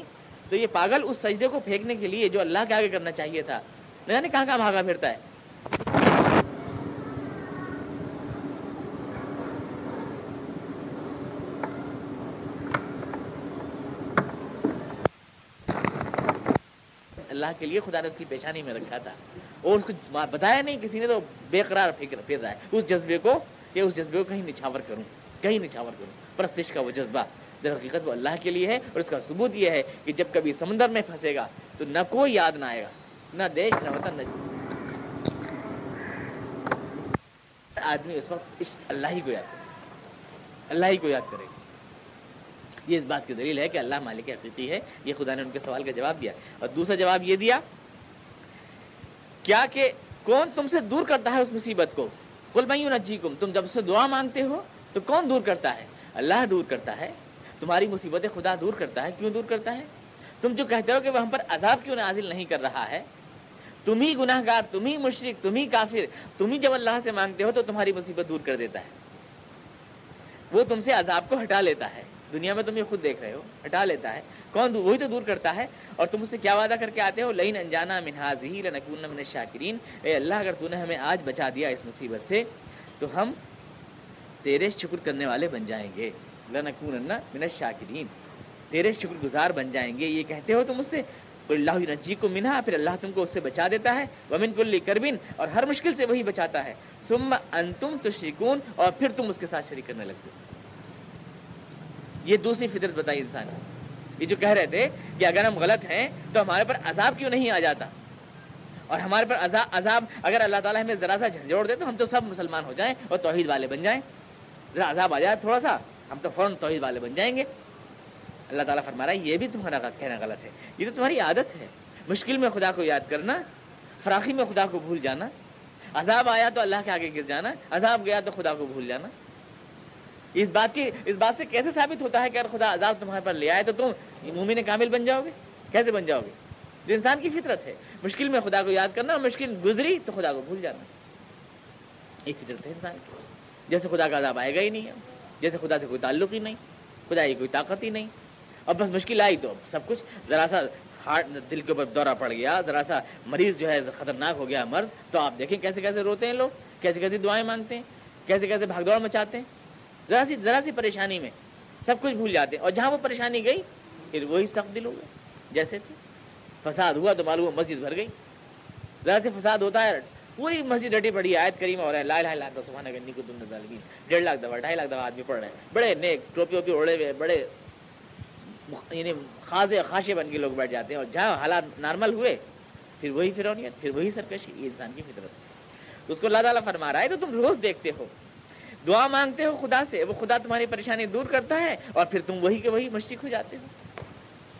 A: تو یہ پاگل اس سجدے کو پھینکنے کے لیے جو اللہ کے آگے کرنا چاہیے تھا۔ نہ جانے کہاں کہاں بھاگا پھرتا ہے۔ اللہ کے لیے خدا نے اس کی پیشانی میں رکھا تھا۔ اور اس کو بتایا نہیں، کسی نے تو بے قرار پھر رہا ہے۔ اس جذبے کو یا اس جذبے کو کہیں نچھاور کروں۔ کہیں نچھاور کروں پرستش کا وہ جذبہ در حقیقت وہ اللہ کے لیے ہے اور اس کا ثبوت یہ ہے کہ جب کبھی سمندر میں پھنسے گا تو نہ کوئی یاد نہ آئے گا، نہ دیش، نہ وطن، نہ آدمی اس وقت اللہ ہی کو یاد کرے۔ اللہ ہی کو یاد کرے۔ گا یہ اس بات کی دلیل ہے کہ اللہ مالک حقیقی ہے۔ یہ خدا نے ان کے سوال کا جواب دیا۔ اور دوسرا جواب یہ دیا، کیا کہ کون تم سے دور کرتا ہے اس مصیبت کو؟ کل میں نہ جی تم جب سے دعا مانگتے ہو تو کون دور کرتا ہے؟ اللہ دور کرتا ہے۔ تمہاری مصیبتیں خدا دور کرتا ہے۔ کیوں دور کرتا ہے؟ تم جو کہتے ہو کہ وہ ہم پر عذاب کیوں نازل نہیں کر رہا ہے؟ تم ہی گناہ گار تم ہی مشرق تم ہی کافر، تم ہی جب اللہ سے مانگتے ہو تو تمہاری مصیبت دور کر دیتا ہے۔ وہ تم سے عذاب کو ہٹا لیتا ہے۔ دنیا میں تم یہ خود دیکھ رہے ہو، ہٹا لیتا ہے۔ کون وہی تو دور کرتا ہے۔ اور تم اس سے کیا وعدہ کر کے آتے ہو؟ لین انجانا منہاز ہی لنکون من شاکرین اے اللہ، اگر تو نے ہمیں آج بچا دیا اس مصیبت سے، تو ہم تیرے شکر کرنے والے بن جائیں گے۔ لنکون من شاکرین تیرے شکر گزار بن جائیں گے۔ یہ کہتے ہو تم اس سے اللہ نجی کو منہا، پھر اللہ تم کو اس سے بچا دیتا ہے۔ ومن کلی کربن، اور ہر مشکل سے وہی بچاتا ہے۔ ثم انتم تشرکون، اور پھر تم اس کے ساتھ شریک کرنے لگتے ہو۔ یہ دوسری فطرت بتائی انسان یہ جو کہہ رہے تھے کہ اگر ہم غلط ہیں، تو ہمارے پر عذاب کیوں نہیں آ جاتا؟ اور ہمارے پر عذاب عذاب، اگر اللہ تعالیٰ ہمیں ذرا سا جھنجھوڑ دے تو ہم تو سب مسلمان ہو جائیں اور توحید والے بن جائیں۔ ذرا عذاب آ جائے تھوڑا سا۔ ہم تو فوراً توحید والے بن جائیں گے۔ اللہ تعالیٰ فرما رہا ہے یہ بھی تمہارا کہنا غلط ہے۔ یہ تو تمہاری عادت ہے۔ مشکل میں خدا کو یاد کرنا، فراخی میں خدا کو بھول جانا۔ عذاب آیا تو اللہ کے آگے گر جانا، عذاب گیا تو خدا کو بھول جانا۔ اس بات کی اس بات سے کیسے ثابت ہوتا ہے کہ اگر خدا عذاب تمہارے پر لے آئے تو تم مومن کامل بن جاؤ گے؟ کیسے بن جاؤ گے؟ جو انسان کی فطرت ہے۔ مشکل میں خدا کو یاد کرنا اور مشکل گزری تو خدا کو بھول جانا۔ ایک فطرت ہے انسان کی۔ جیسے خدا کا عذاب آئے گا ہی نہیں ہے جیسے خدا سے کوئی تعلق ہی نہیں، خدا کی کوئی طاقت ہی نہیں۔ اور بس مشکل آئی تو سب کچھ ذرا سا ہارٹ دل کے اوپر دورہ پڑ گیا، ذرا سا مریض جو ہے خطرناک ہو گیا، مرض۔ تو آپ دیکھیں کیسے کیسے روتے ہیں لوگ، کیسے کیسے دعائیں مانگتے ہیں، کیسے کیسے بھاگ دوڑ مچاتے ہیں۔ ذرا سی ذرا سی پریشانی میں سب کچھ بھول جاتے ہیں۔ اور جہاں وہ پریشانی گئی، پھر وہی سخت دل ہو گئے جیسے تھے۔ فساد ہوا تو معلوم مسجد بھر گئی۔ ذرا سے فساد ہوتا ہے پوری مسجد ڈٹی پڑی، آیت کریم ہو رہا ہے لائے لائے تو سبحانہ گنی کو تم نے ڈیڑھ لاکھ دفعہ، ڈھائی لاکھ دفعہ آدمی پڑھ رہے ہیں۔ بڑے نیک، ٹوپی ووپی اڑے ہوئے، بڑے یعنی خاصے خاشے بن کے لوگ بیٹھ جاتے ہیں۔ اور جہاں حالات نارمل ہوئے، پھر وہی فرونیت پھر وہی سرکشی، یہ انسان کی فطرت ہے۔ اس کو اللہ تعالیٰ فرما رہا ہے، تو تم روز دیکھتے ہو۔ دعا مانگتے ہو خدا سے، وہ خدا تمہاری پریشانی دور کرتا ہے اور پھر تم وہی کے وہی مشرق ہو جاتے ہو۔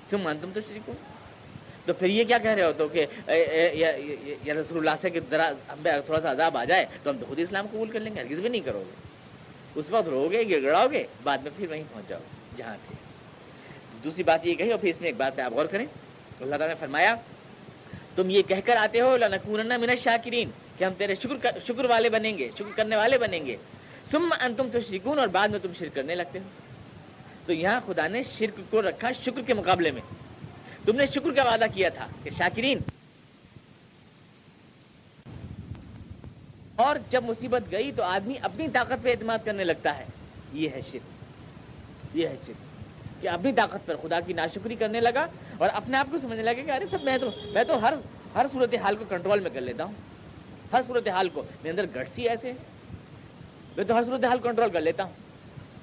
A: تم مان تم تو شریک ہو۔ تو پھر یہ کیا کہہ رہے ہو تو کہ یا رسول اللہ سے کہ ذرا ہم پہ تھوڑا سا عذاب آ جائے تو ہم تو خود اسلام قبول کر لیں گے، ہرگز بھی نہیں کرو گے۔ اس وقت رو گے گڑ گڑاؤ گے، بعد میں پھر وہیں پہنچ جاؤ، جہاں تھے۔ دوسری بات یہ کہی اور پھر اس میں ایک بات پہ آپ غور کریں۔ اللہ تعالیٰ نے فرمایا، تم یہ کہہ کر آتے ہو لنکوننا من الشاکرین کہ ہم تیرے شکر شکر والے بنیں گے، شکر کرنے والے بنیں گے۔ ثم انتم تشرکون اور بعد میں تم شرک کرنے لگتے ہو۔ تو یہاں خدا نے شرک کو رکھا شکر کے مقابلے میں۔ تم نے شکر کا وعدہ کیا تھا کہ شاکرین اور جب مصیبت گئی تو آدمی اپنی طاقت پہ اعتماد کرنے لگتا ہے۔ یہ ہے شرک۔ یہ ہے شرک۔ کہ اپنی طاقت پر خدا کی ناشکری کرنے لگا اور اپنے آپ کو سمجھنے لگا کہ ارے سب میں تو میں تو ہر ہر صورت حال کو کنٹرول میں کر لیتا ہوں۔ ہر صورت حال کو میرے اندر گٹس ہی ایسے میں تو ہر صورت حال کنٹرول کر لیتا ہوں۔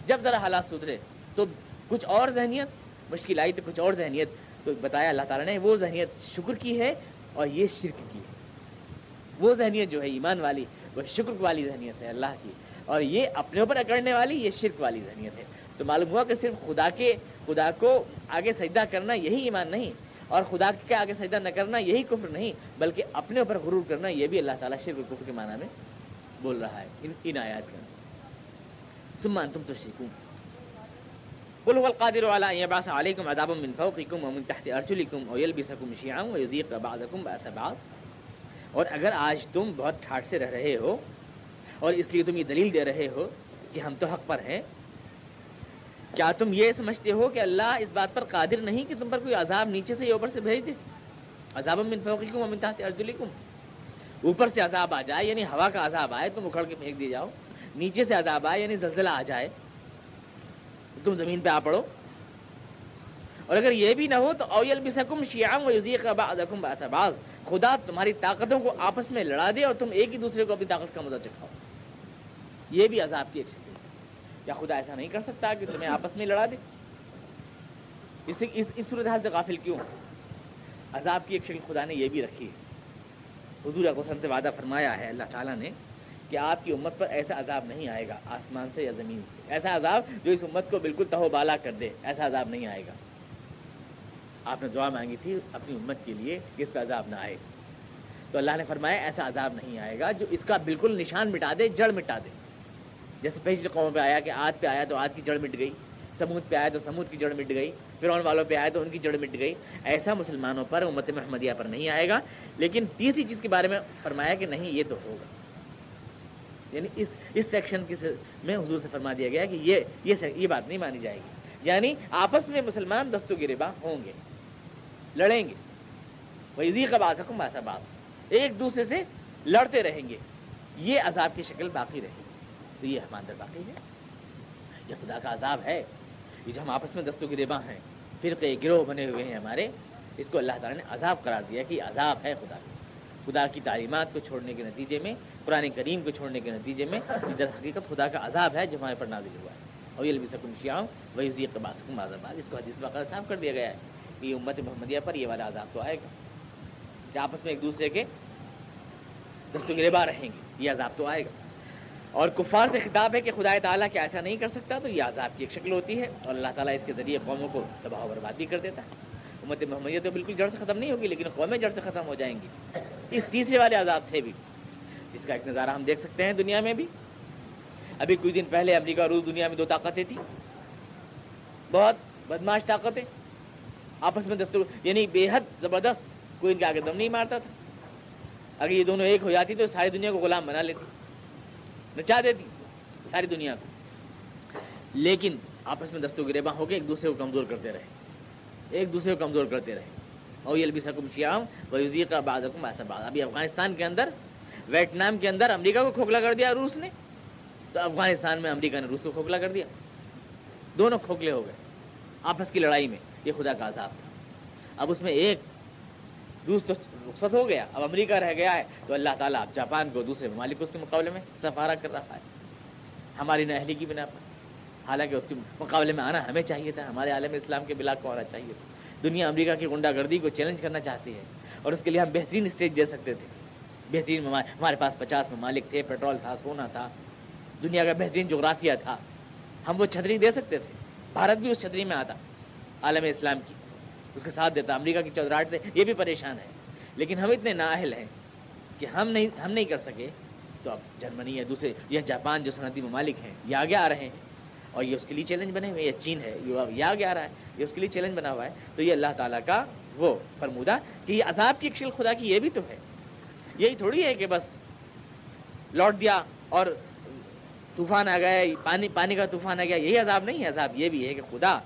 A: جب ذرا حالات سدھرے تو کچھ اور ذہنیت مشکل آئی تو کچھ اور ذہنیت تو بتایا، اللہ تعالیٰ نے وہ ذہنیت شکر کی ہے اور یہ شرک کی ہے۔ وہ ذہنیت جو ہے ایمان والی، وہ شکر والی ذہنیت ہے اللہ کی۔ اور یہ اپنے اوپر اکڑنے والی، یہ شرک والی ذہنیت ہے۔ تو معلوم ہوا کہ صرف خدا کے، خدا کو آگے سجدہ کرنا یہی ایمان نہیں، اور خدا کے آگے سجدہ نہ کرنا یہی کفر نہیں، بلکہ اپنے اوپر غرور کرنا، یہ بھی اللہ تعالیٰ شرک کفر کے معنی میں بول رہا ہے۔ ان ان آیات کے سمان تم تو سیکھوں قل هو القادر على ان يبعث عليكم عذابا من فوقكم ومن تحت ارجلكم ويلبسكم شيعا ويذيق بعضكم باس بعض. اور اگر آج تم بہت ٹھاٹ سے رہ رہے ہو اور اس لیے تم یہ دلیل دے رہے ہو کہ ہم تو حق پر ہیں، کیا تم یہ سمجھتے ہو کہ اللہ اس بات پر قادر نہیں کہ تم پر کوئی عذاب نیچے سے یا اوپر سے بھیج دے؟ عذاب من فوقکم ومن تحت ارجلکم اوپر سے عذاب آ جائے یعنی ہوا کا عذاب آئے، تم اکھڑ کے پھینک دی جاؤ، نیچے سے عذاب آئے یعنی زلزلہ آ جائے تم زمین پہ آ پڑو اور اگر یہ بھی نہ ہو تو اویل بھی سکم شیام و یزیق بعضکم باس بعض۔ خدا تمہاری طاقتوں کو آپس میں لڑا دے اور تم ایک ہی دوسرے کو اپنی طاقت کا مدد چکھاؤ۔ یہ بھی عذاب کی ایک شکل ہے۔ کیا خدا ایسا نہیں کر سکتا کہ تمہیں آپس میں لڑا دے؟ اس سے اس, اس صورتحال سے غافل کیوں؟ عذاب کی ایک شکل خدا نے یہ بھی رکھی ہے۔ حضور اقسم سے وعدہ فرمایا ہے اللہ تعالیٰ نے کہ آپ کی امت پر ایسا عذاب نہیں آئے گا، آسمان سے یا زمین سے۔ ایسا عذاب جو اس امت کو بالکل تہو بالا کر دے، ایسا عذاب نہیں آئے گا۔ آپ نے دعا مانگی تھی اپنی امت کے لیے کہ اس پہ عذاب نہ آئے۔ تو اللہ نے فرمایا، ایسا عذاب نہیں آئے گا جو اس کا بالکل نشان مٹا دے، جڑ مٹا دے۔ جیسے پچھلے قوموں پہ آیا کہ آج پہ آیا تو آج کی جڑ مٹ گئی، سمود پہ آیا تو سمود کی جڑ مٹ گئی، فرعون والوں پہ آیا تو ان کی جڑ مٹ گئی۔ ایسا مسلمانوں پر، امت محمدیہ پر نہیں آئے گا۔ لیکن تیسری چیز کے بارے میں فرمایا کہ نہیں، یہ تو ہوگا۔ یعنی اس اس سیکشن کی میں حضور سے فرما دیا گیا کہ یہ یہ یہ بات نہیں مانی جائے گی۔ یعنی آپس میں مسلمان دستوں گربا ہوں گے، لڑیں گے۔ وہی کا بات حکم ایسا بات ایک دوسرے سے لڑتے رہیں گے۔ یہ عذاب کی شکل باقی رہے گی۔ تو یہ ہمارے اندر باقی ہے۔ یہ خدا کا عذاب ہے۔ یہ جو ہم آپس میں دستوں گربا ہیں، فرقے، گروہ بنے ہوئے ہیں ہمارے، اس کو اللہ تعالیٰ نے عذاب قرار دیا کہ عذاب ہے خدا کا۔ خدا کی تعلیمات کو چھوڑنے کے نتیجے میں قرآن کریم کو چھوڑنے کے نتیجے میں در حقیقت خدا کا عذاب ہے جو ہمارے پر نازل ہوا ہے۔ اور یہ البی سکن شیاؤں وہی ضیق باسکم آزاد اس کو حدیث بقرہ صاف کر دیا گیا ہے کہ یہ امت محمدیہ پر یہ والا عذاب تو آئے گا۔ کہ آپس میں ایک دوسرے کے دستغربا رہیں گے، یہ عذاب تو آئے گا۔ اور کفار سے خطاب ہے کہ خدا تعالیٰ کیا ایسا نہیں کر سکتا، تو یہ عذاب کی ایک شکل ہوتی ہے اور اللہ تعالیٰ اس کے ذریعے قوموں کو تباہ و برباد بھی کر دیتا ہے۔ امت محمدیہ تو بالکل جڑ سے ختم نہیں ہوگی، لیکن قومیں جڑ سے ختم ہو جائیں گی۔ اس تیسرے والے عذاب سے بھی جس کا ایک نظارہ ہم دیکھ سکتے ہیں دنیا میں بھی۔ ابھی کچھ دن پہلے امریکہ اور روس دنیا میں دو طاقتیں تھیں۔ بہت بدماش طاقتیں۔ آپس میں دستوں یعنی بے حد زبردست، کوئی ان کے آگے دم نہیں مارتا تھا۔ اگر یہ دونوں ایک ہو جاتی تو ساری دنیا کو غلام بنا لیتی۔ نچا دیتی ساری دنیا کو۔ لیکن آپس میں دستوں گریباں ہو کے ایک دوسرے کو کمزور کرتے رہے۔ ایک دوسرے کو کمزور کرتے رہے۔ اور یہ البی سکم شیام وزیر کا بعض حکم ایسا بعض ابھی افغانستان کے اندر ویٹنام کے اندر امریکہ کو کھوکھلا کر دیا روس نے، تو افغانستان میں امریکہ نے روس کو کھوکھلا کر دیا۔ دونوں کھوکھلے ہو گئے۔ آپس کی لڑائی میں یہ خدا کا عذاب تھا۔ اب اس میں ایک روس تو رخصت ہو گیا، اب امریکہ رہ گیا ہے۔ تو اللہ تعالیٰ اب جاپان کو دوسرے ممالک اس کے مقابلے میں سفارہ کر رہا ہے۔ ہماری نہلی کی بنا پر۔ حالانکہ اس کے مقابلے میں آنا ہمیں چاہیے تھا، ہمارے عالم اسلام کے بلاک کو آنا چاہیے تھا۔ دنیا امریکہ کی گنڈا گردی کو چیلنج کرنا چاہتی ہے اور اس کے لیے ہم بہترین اسٹیج دے سکتے تھے۔ بہترین ہمارے پاس پچاس ممالک تھے پیٹرول تھا، سونا تھا، دنیا کا بہترین جغرافیہ تھا۔ ہم وہ چھتری دے سکتے تھے۔ بھارت بھی اس چھتری میں آتا، عالم اسلام کی۔ اس کے ساتھ دیتا، امریکہ کی چودراہٹ سے یہ بھی پریشان ہے۔ لیکن ہم اتنے نااہل ہیں کہ ہم نہیں ہم نہیں کر سکے۔ تو اب جرمنی یا دوسرے یا جاپان جو صنعتی ممالک ہیں، یہ آگے آ رہے ہیں۔ اور یہ اس کے لیے چیلنج بنے ہوئے یا چین ہے، یہ آگے آ رہا ہے، یہ اس کے لیے چیلنج بنا ہوا ہے۔ تو یہ اللہ تعالیٰ کا وہ فرمودہ کہ یہ عذاب کی ایک شکل خدا کی یہ بھی تو ہے۔ یہی تھوڑی ہے کہ بس لوٹ دیا اور طوفان آ گیا، پانی پانی کا طوفان آ گیا، یہی عذاب نہیں ہے عذاب یہ بھی ہے کہ خدا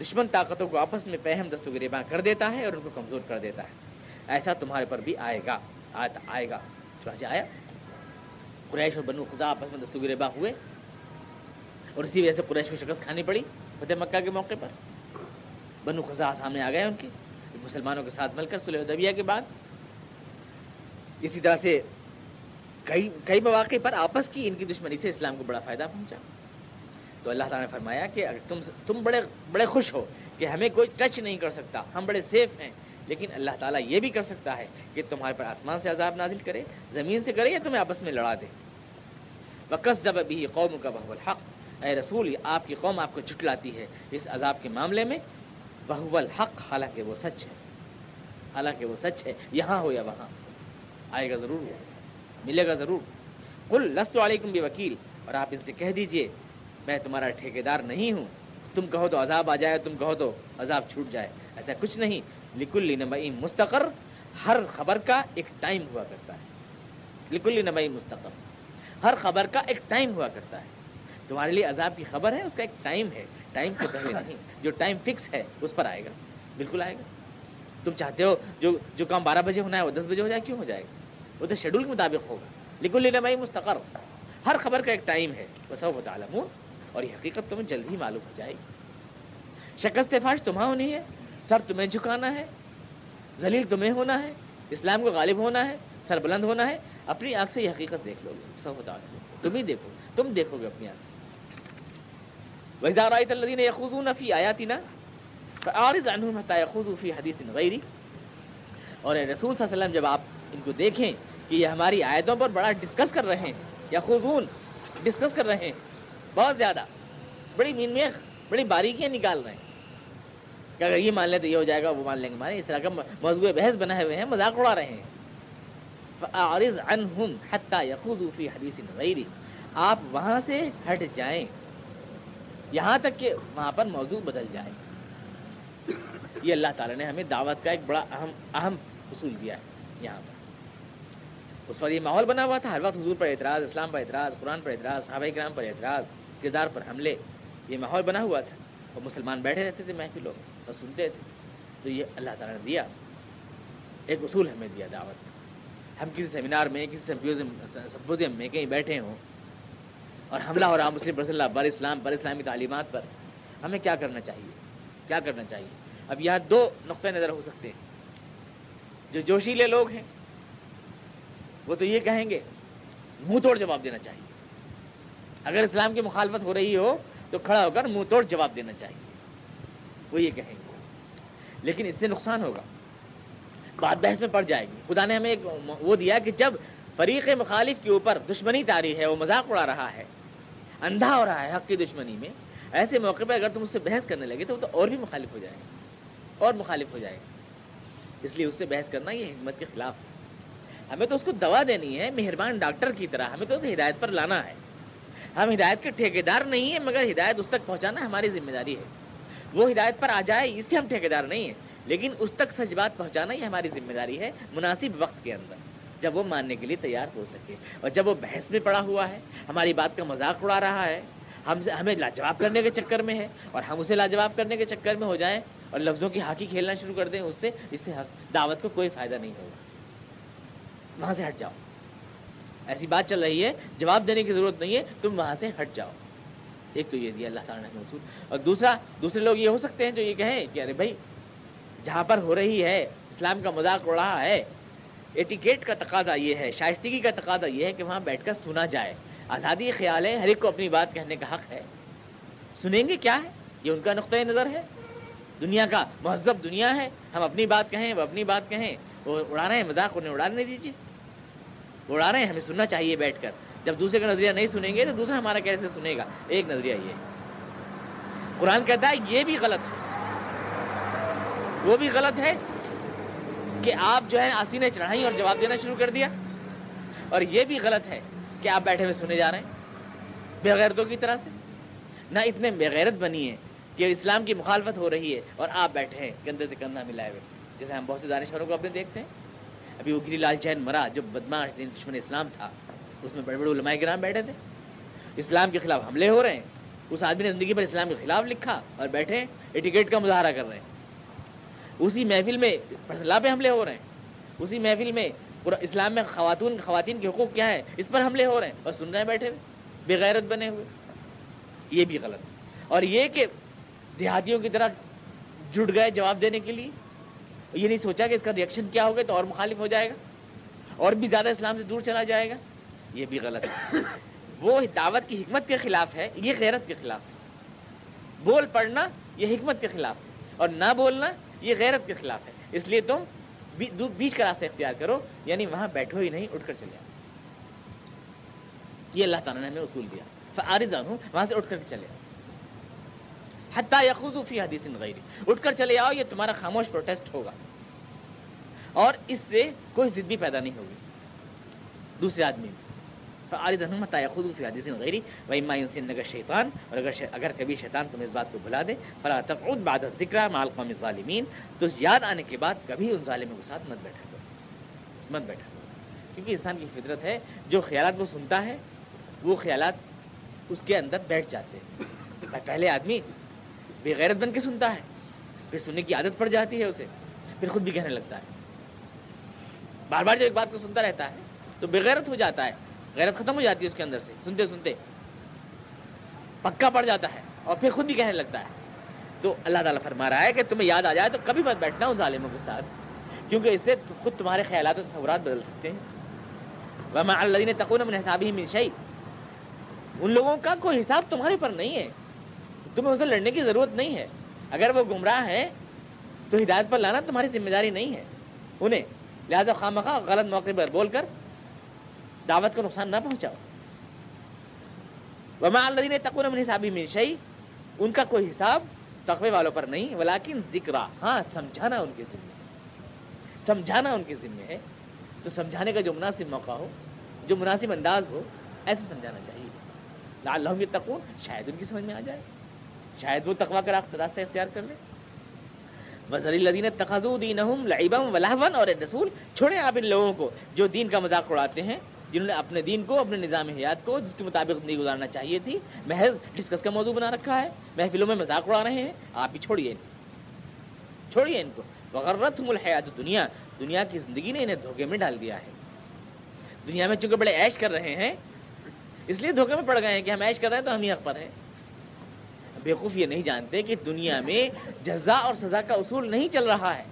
A: دشمن طاقتوں کو آپس میں پہم دست و گریباں کر دیتا ہے اور ان کو کمزور کر دیتا ہے۔ ایسا تمہارے پر بھی آئے گا آئے گا۔ آیا، قریش اور بنو خدا آپس میں دست و گریباں ہوئے اور اسی وجہ سے قریش کو شکست کھانی پڑی فتح مکہ کے موقع پر۔ بنو خزا سامنے آ گئے ان کے، مسلمانوں کے ساتھ مل کر سلح دبیا کے بعد۔ اسی طرح سے کئی کئی مواقع پر آپس کی ان کی دشمنی سے اسلام کو بڑا فائدہ پہنچا۔ تو اللہ تعالیٰ نے فرمایا کہ اگر تم تم بڑے بڑے خوش ہو کہ ہمیں کوئی ٹچ نہیں کر سکتا، ہم بڑے سیف ہیں، لیکن اللہ تعالیٰ یہ بھی کر سکتا ہے کہ تمہارے پر آسمان سے عذاب نازل کرے، زمین سے کرے یا تمہیں آپس میں لڑا دے۔ بکس دب بھی قوم کا بحب الحق۔ اے رسول، آپ کی قوم آپ کو چٹلاتی ہے۔ اس عذاب کے معاملے میں بہو الحق، حالانکہ وہ سچ ہے۔ حالانکہ وہ سچ ہے، یہاں ہو یا وہاں۔ آئے گا ضرور وہ، ملے گا ضرور۔ کل لست علیکم بھی وکیل اور آپ ان سے کہہ دیجیے، میں تمہارا ٹھیکیدار نہیں ہوں۔ تم کہو تو عذاب آ جائے، تم کہو تو عذاب چھوٹ جائے۔ ایسا کچھ نہیں۔ لکل نبئی مستقر، ہر خبر کا ایک ٹائم ہوا کرتا ہے۔ لکل نبئی مستقر، ہر خبر کا ایک ٹائم ہوا کرتا ہے۔ تمہارے لیے عذاب کی خبر ہے، اس کا ایک ٹائم ہے۔ ٹائم سے پہلے نہیں، جو ٹائم فکس ہے، اس پر آئے گا۔ بالکل آئے گا۔ تم چاہتے ہو جو جو کام بارہ بجے ہونا ہے، وہ دس بجے ہو جائے، کیوں ہو جائے گا؟ وہ تو شیڈول کے مطابق ہوگا۔ لیکن لینا مستقر۔ ہر خبر کا ایک ٹائم ہے۔ بس وہ اور یہ حقیقت تمہیں جلد ہی معلوم ہو جائے گی۔ شکست فاش تمہیں ہونی ہے۔ سر تمہیں جھکانا ہے۔ ذلیل تمہیں ہونا ہے۔ اسلام کو غالب ہونا ہے۔ سر بلند ہونا ہے۔ اپنی آنکھ سے یہ حقیقت دیکھ لو۔ گے سب بتا تم ہی دیکھو۔ تم دیکھو گے اپنی آنکھ سے۔ وزار الدین یخوزون فی آیاتنا فعارض عنہم حتی یخوزو فی حدیث غیری اور رسول صلی اللہ علیہ وسلم جب آپ ان کو دیکھیں کہ یہ ہماری آیتوں پر بڑا ڈسکس کر رہے ہیں، یا یخوزون ڈسکس کر رہے ہیں۔ بہت زیادہ۔ بڑی مین میں بڑی باریکیاں نکال رہے ہیں۔ کہ اگر یہ مان لیں تو یہ ہو جائے گا، وہ مان لیں گے۔ مانے اس طرح کا موضوع بحث بنائے ہوئے ہیں، مذاق اڑا رہے ہیں۔ فعارض عنہم حتی یخوزو فی حدیث غیری۔ آپ وہاں سے ہٹ جائیں۔ یہاں تک کہ وہاں پر موضوع بدل جائے یہ اللہ تعالیٰ نے ہمیں دعوت کا ایک بڑا اہم اہم اصول دیا ہے یہاں پر۔ اس وقت یہ ماحول بنا ہوا تھا، ہر وقت حضور پر اعتراض، اسلام پر اعتراض، قرآن پر اعتراض، صحابہ کرام پر اعتراض، کردار پر حملے، یہ ماحول بنا ہوا تھا۔ اور مسلمان بیٹھے رہتے تھے، محفل لوگ، اور سنتے تھے۔ تو یہ اللہ تعالیٰ نے دیا۔ ایک اصول ہمیں دیا دعوت۔ ہم کسی سیمینار میں، کسی سمپوزیم میں کہیں بیٹھے ہوں اور حملہ ہو رہا مسلم رسول اللہ بر اسلام بر اسلامی تعلیمات پر، ہمیں کیا کرنا چاہیے؟ کیا کرنا چاہیے؟ اب یہاں دو نقطۂ نظر ہو سکتے ہیں۔ جو جوشیلے لوگ ہیں وہ تو یہ کہیں گے، منہ توڑ جواب دینا چاہیے۔ اگر اسلام کی مخالفت ہو رہی ہو تو کھڑا ہو کر منہ توڑ جواب دینا چاہیے۔ وہ یہ کہیں گے۔ لیکن اس سے نقصان ہوگا۔ بات بحث میں پڑ جائے گی۔ خدا نے ہمیں ایک وہ دیا کہ جب فریق مخالف کے اوپر دشمنی تاری ہے، وہ مذاق اڑا رہا ہے، اندھا ہو رہا ہے حق کی دشمنی میں، ایسے موقع پہ اگر تم اس سے بحث کرنے لگے تو وہ تو اور بھی مخالف ہو جائے گا۔ اور مخالف ہو جائے گا۔ اس لیے اس سے بحث کرنا یہ حکمت کے خلاف ہے۔ ہمیں تو اس کو دوا دینی ہے، مہربان ڈاکٹر کی طرح۔ ہمیں تو اسے ہدایت پر لانا ہے۔ ہم ہدایت کے ٹھیکیدار نہیں ہیں، مگر ہدایت اس تک پہنچانا ہماری ذمہ داری ہے۔ وہ ہدایت پر آ جائے، اس کے ہم ٹھیکیدار نہیں ہیں۔ لیکن اس تک سچ بات پہنچانا ہی ہماری ذمہ داری ہے، مناسب وقت کے اندر۔ جب وہ ماننے کے لیے تیار ہو سکے اور جب وہ بحث میں پڑا ہوا ہے، ہماری بات کا مذاق اڑا رہا ہے۔ ہم سے، ہمیں لاجواب کرنے کے چکر میں ہے اور ہم اسے لاجواب کرنے کے چکر میں ہو جائیں اور لفظوں کی ہاکی کھیلنا شروع کر دیں، اس سے اس سے دعوت کو کوئی فائدہ نہیں ہوگا۔ وہاں سے ہٹ جاؤ۔ ایسی بات چل رہی ہے، جواب دینے کی ضرورت نہیں ہے، تم وہاں سے ہٹ جاؤ۔ ایک تو یہ دیا اللہ تعالیٰ نے اصول اور دوسرا، دوسرے لوگ یہ ہو سکتے ہیں جو یہ کہیں کہ ارے بھائی، جہاں پر ہو رہی ہے، اسلام کا مذاق اڑ رہا ہے ایٹیکیٹ کا تقاضا یہ ہے، شائستگی کا تقاضا یہ ہے کہ وہاں بیٹھ کر سنا جائے۔ آزادی خیال ہے ہر ایک کو اپنی بات کہنے کا حق ہے۔ سنیں گے کیا ہے؟ یہ ان کا نقطۂ نظر ہے۔ دنیا کا مہذب دنیا ہے، ہم اپنی بات کہیں، وہ اپنی بات کہیں، وہ اڑا رہے ہیں، مذاق انہیں اڑانے دیجیے اڑا رہے ہیں، ہمیں سننا چاہیے بیٹھ کر۔ جب دوسرے کا نظریہ نہیں سنیں گے تو دوسرا ہمارا کیسے سنے گا؟ ایک نظریہ یہ۔ قرآن کہتا ہے، یہ بھی غلط ہے۔ وہ بھی غلط ہے کہ آپ جو ہے آسینے چڑھائی اور جواب دینا شروع کر دیا۔ اور یہ بھی غلط ہے کہ آپ بیٹھے ہوئے سنے جا رہے ہیں بےغیرتوں کی طرح سے۔ نہ اتنے بےغیرت بنی ہے کہ اسلام کی مخالفت ہو رہی ہے اور آپ بیٹھے ہیں کندھے سے کندھا ملائے ہوئے۔ جیسے ہم بہت سے دانشوروں کو اپنے دیکھتے ہیں۔ ابھی وہ گری لال چین مرا، جو بدماش دشمن اسلام تھا، اس میں بڑے بڑے علماء گرام بیٹھے تھے۔ اسلام کے خلاف حملے ہو رہے ہیں۔ اس آدمی نے زندگی پر اسلام کے خلاف لکھا اور بیٹھے ایٹیکیٹ کا مظاہرہ کر رہے ہیں۔ اسی محفل میں فصلہ پہ حملے ہو رہے ہیں۔ اسی محفل میں پورا اسلام میں خواتین خواتین کے حقوق کیا ہے اس پر حملے ہو رہے ہیں۔ اور سن رہے ہیں بیٹھے ہوئے، بغیرت بنے ہوئے۔ یہ بھی غلط۔ اور یہ کہ دیہاتیوں کی طرح جڑ گئے جواب دینے کے لیے یہ نہیں سوچا کہ اس کا ریئیکشن کیا ہوگا تو اور مخالف ہو جائے گا؟ اور بھی زیادہ اسلام سے دور چلا جائے گا؟ یہ بھی غلط ہے۔ وہ دعوت کی حکمت کے خلاف ہے، یہ غیرت کے خلاف ہے۔ بول پڑھنا یہ حکمت کے خلاف ہے اور نہ بولنا یہ غیرت کے خلاف ہے۔ اس لیے تم بیچ کا راستہ اختیار کرو یعنی وہاں بیٹھو ہی نہیں، اٹھ کر چلے یہ اللہ تعالیٰ نے ہمیں اصول دیا۔ فارض ہوں وہاں سے اٹھ کر کے چلے حتیٰ یخوض فی حدیث غیری۔ اٹھ کر چلے آؤ، یہ تمہارا خاموش پروٹیسٹ ہوگا۔ اور اس سے کوئی ضد بھی پیدا نہیں ہوگی۔ دوسرے آدمی فعارض حتیٰ یخوض فی حدیث غیری نگر شیطان اور اگر اگر کبھی شیطان تم اس بات کو بھلا دے، فلا تقعد بعد ذکر مع القوم الظالمین تو یاد آنے کے بعد کبھی ان ظالموں کے ساتھ مت بیٹھا کرو۔ مت بیٹھا کرو۔ کیونکہ انسان کی فطرت ہے، جو خیالات وہ سنتا ہے، وہ خیالات اس کے اندر بیٹھ جاتے ہیں۔ پہلے آدمی بے غیرت بن کے سنتا ہے، پھر سننے کی عادت پڑ جاتی ہے اسے، پھر خود بھی کہنے لگتا ہے۔ بار بار جب ایک بات کو سنتا رہتا ہے، تو بے غیرت ہو جاتا ہے، غیرت ختم ہو جاتی ہے اس کے اندر سے، سنتے سنتے پکا پڑ جاتا ہے اور پھر خود بھی کہنے لگتا ہے۔ تو اللہ تعالیٰ فرما رہا ہے کہ تمہیں یاد آ جائے تو کبھی مت بیٹھنا ان ظالموں کے ساتھ، کیونکہ اس سے خود تمہارے خیالات و تصورات بدل سکتے ہیں۔ وما اللہ نے تقون من حساب ہی ان لوگوں کا کوئی حساب تمہارے پر نہیں ہے۔ تمہیں اسے لڑنے کی ضرورت نہیں ہے۔ اگر وہ گمراہ ہے تو ہدایت پر لانا تمہاری ذمہ داری نہیں ہے۔ انہیں لہٰذا خواہ مخواہ غلط موقع پر بول کر دعوت کو نقصان نہ پہنچاؤ۔ وما اللہ نے تقون من حساب ان کا کوئی حساب تقوی والوں پر نہیں ولیکن ذکر ہاں سمجھانا ان کے ذمہ سمجھانا ان کے ذمہ ہے۔ تو سمجھانے کا جو مناسب موقع ہو، جو مناسب انداز ہو، ایسے سمجھانا چاہیے۔ لعلہم یتقون شاید ان کی سمجھ میں آ جائے۔ شاید وہ تقوا کا راستہ اختیار کر لے۔ وزر الدین تخذو دینہم لعبم اور رسول، چھوڑیں آپ ان لوگوں کو جو دین کا مذاق اڑاتے ہیں، جنہوں نے اپنے دین کو، اپنے نظام حیات کو، جس کے مطابق زندگی گزارنا چاہیے تھی۔ محض ڈسکس کا موضوع بنا رکھا ہے۔ محفلوں میں مذاق اڑا رہے ہیں۔ آپ ہی چھوڑیے چھوڑیے ان کو۔ وغرت الحیات دنیا دنیا کی زندگی نے انہیں دھوکے میں ڈال دیا ہے۔ دنیا میں چونکہ بڑے عیش کر رہے ہیں، اس لیے دھوکے میں پڑ گئے ہیں کہ ہم عیش کر رہے ہیں تو ہم ہی حق پر ہیں۔ بیوقوف یہ نہیں جانتے کہ دنیا میں جزا اور سزا کا اصول نہیں چل رہا ہے۔